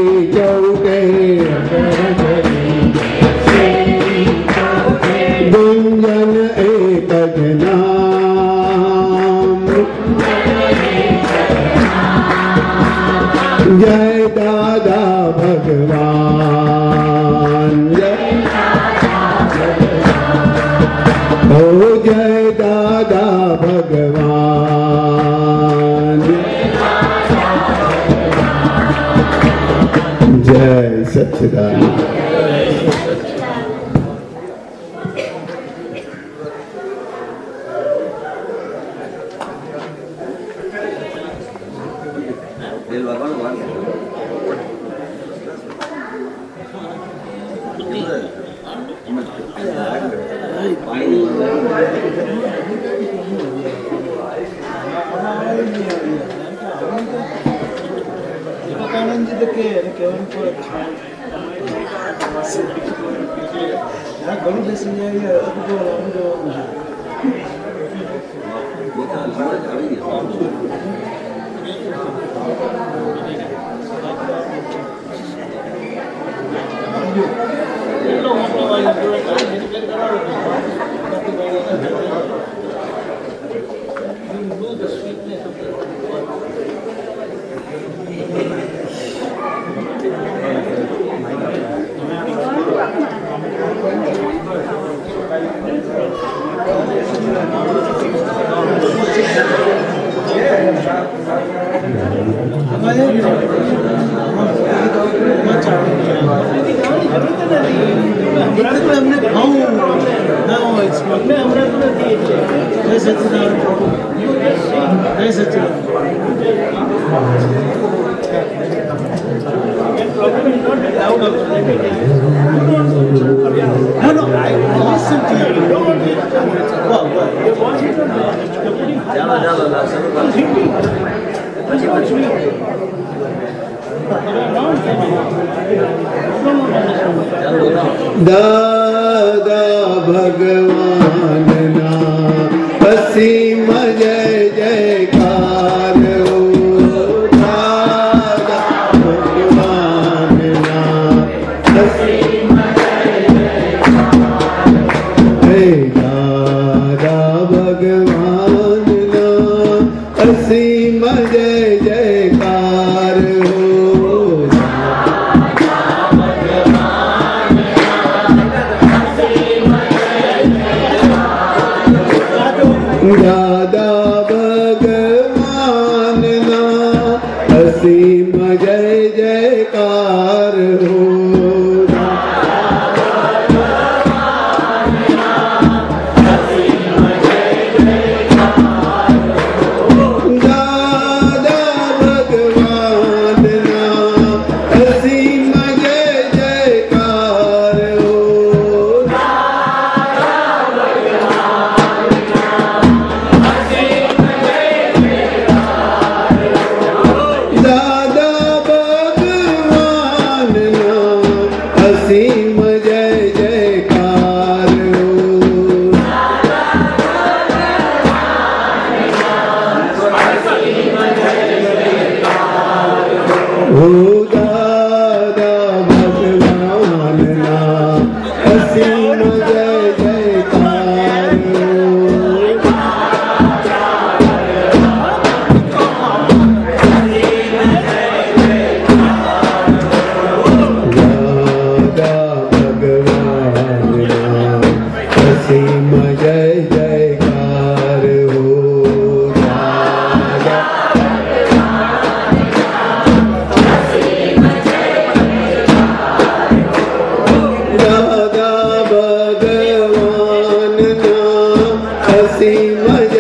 assim, mas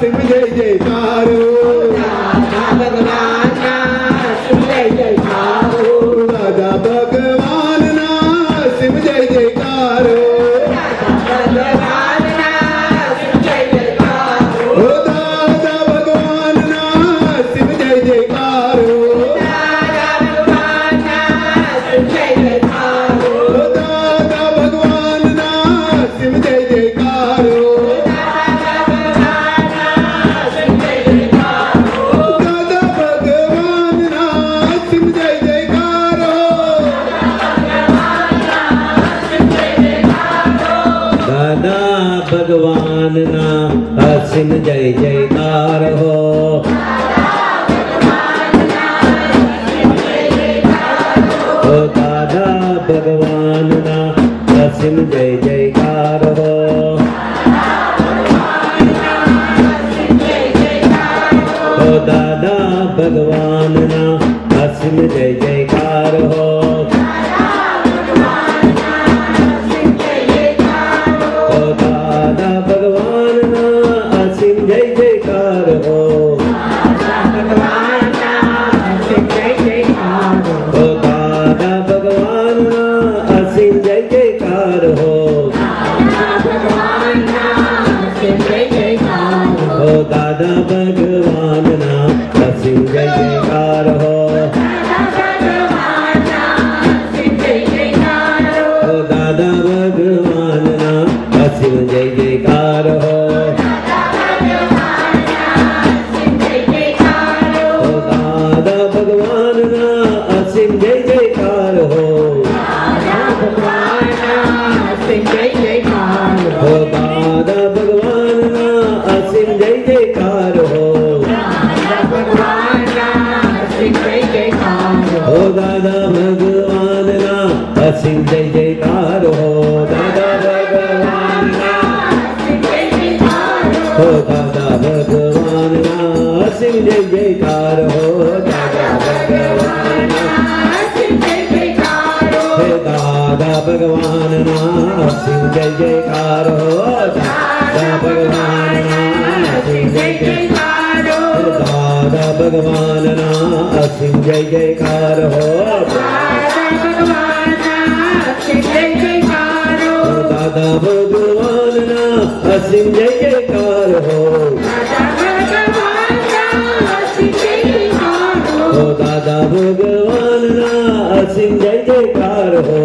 Simi JJ. जय जयकार हो दादा भगवान सिंह जय जयकार हो दादा भगवान असिम जय जयकार हो दादा भगवान असिम जय जयकार हो दादा भगवान सिंह जय जयकार हो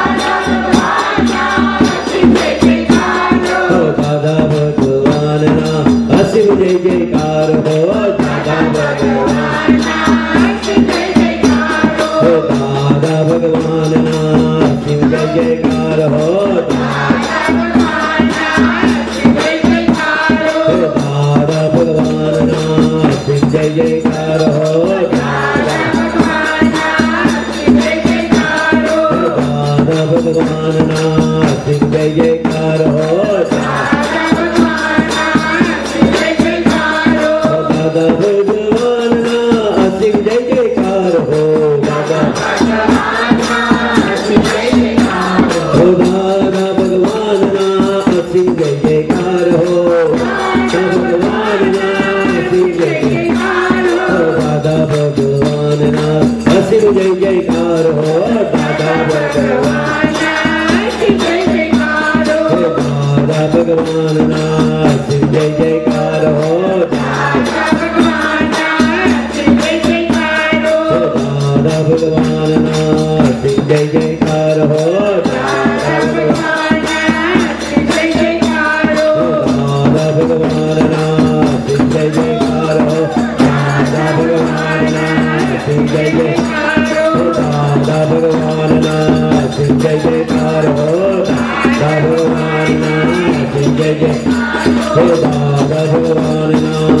ભગવાનના શ્રી જય જયકાર હો દાદા ભગવાનના શ્રી જય જયકાર હો દાદા ભગવાનના શ્રી જય જયકાર દાદા ભગવાનના શ્રી જય જયકાર હો દાદા ભગવાનના શ્રી જય જય હો દાદા ભગવાનના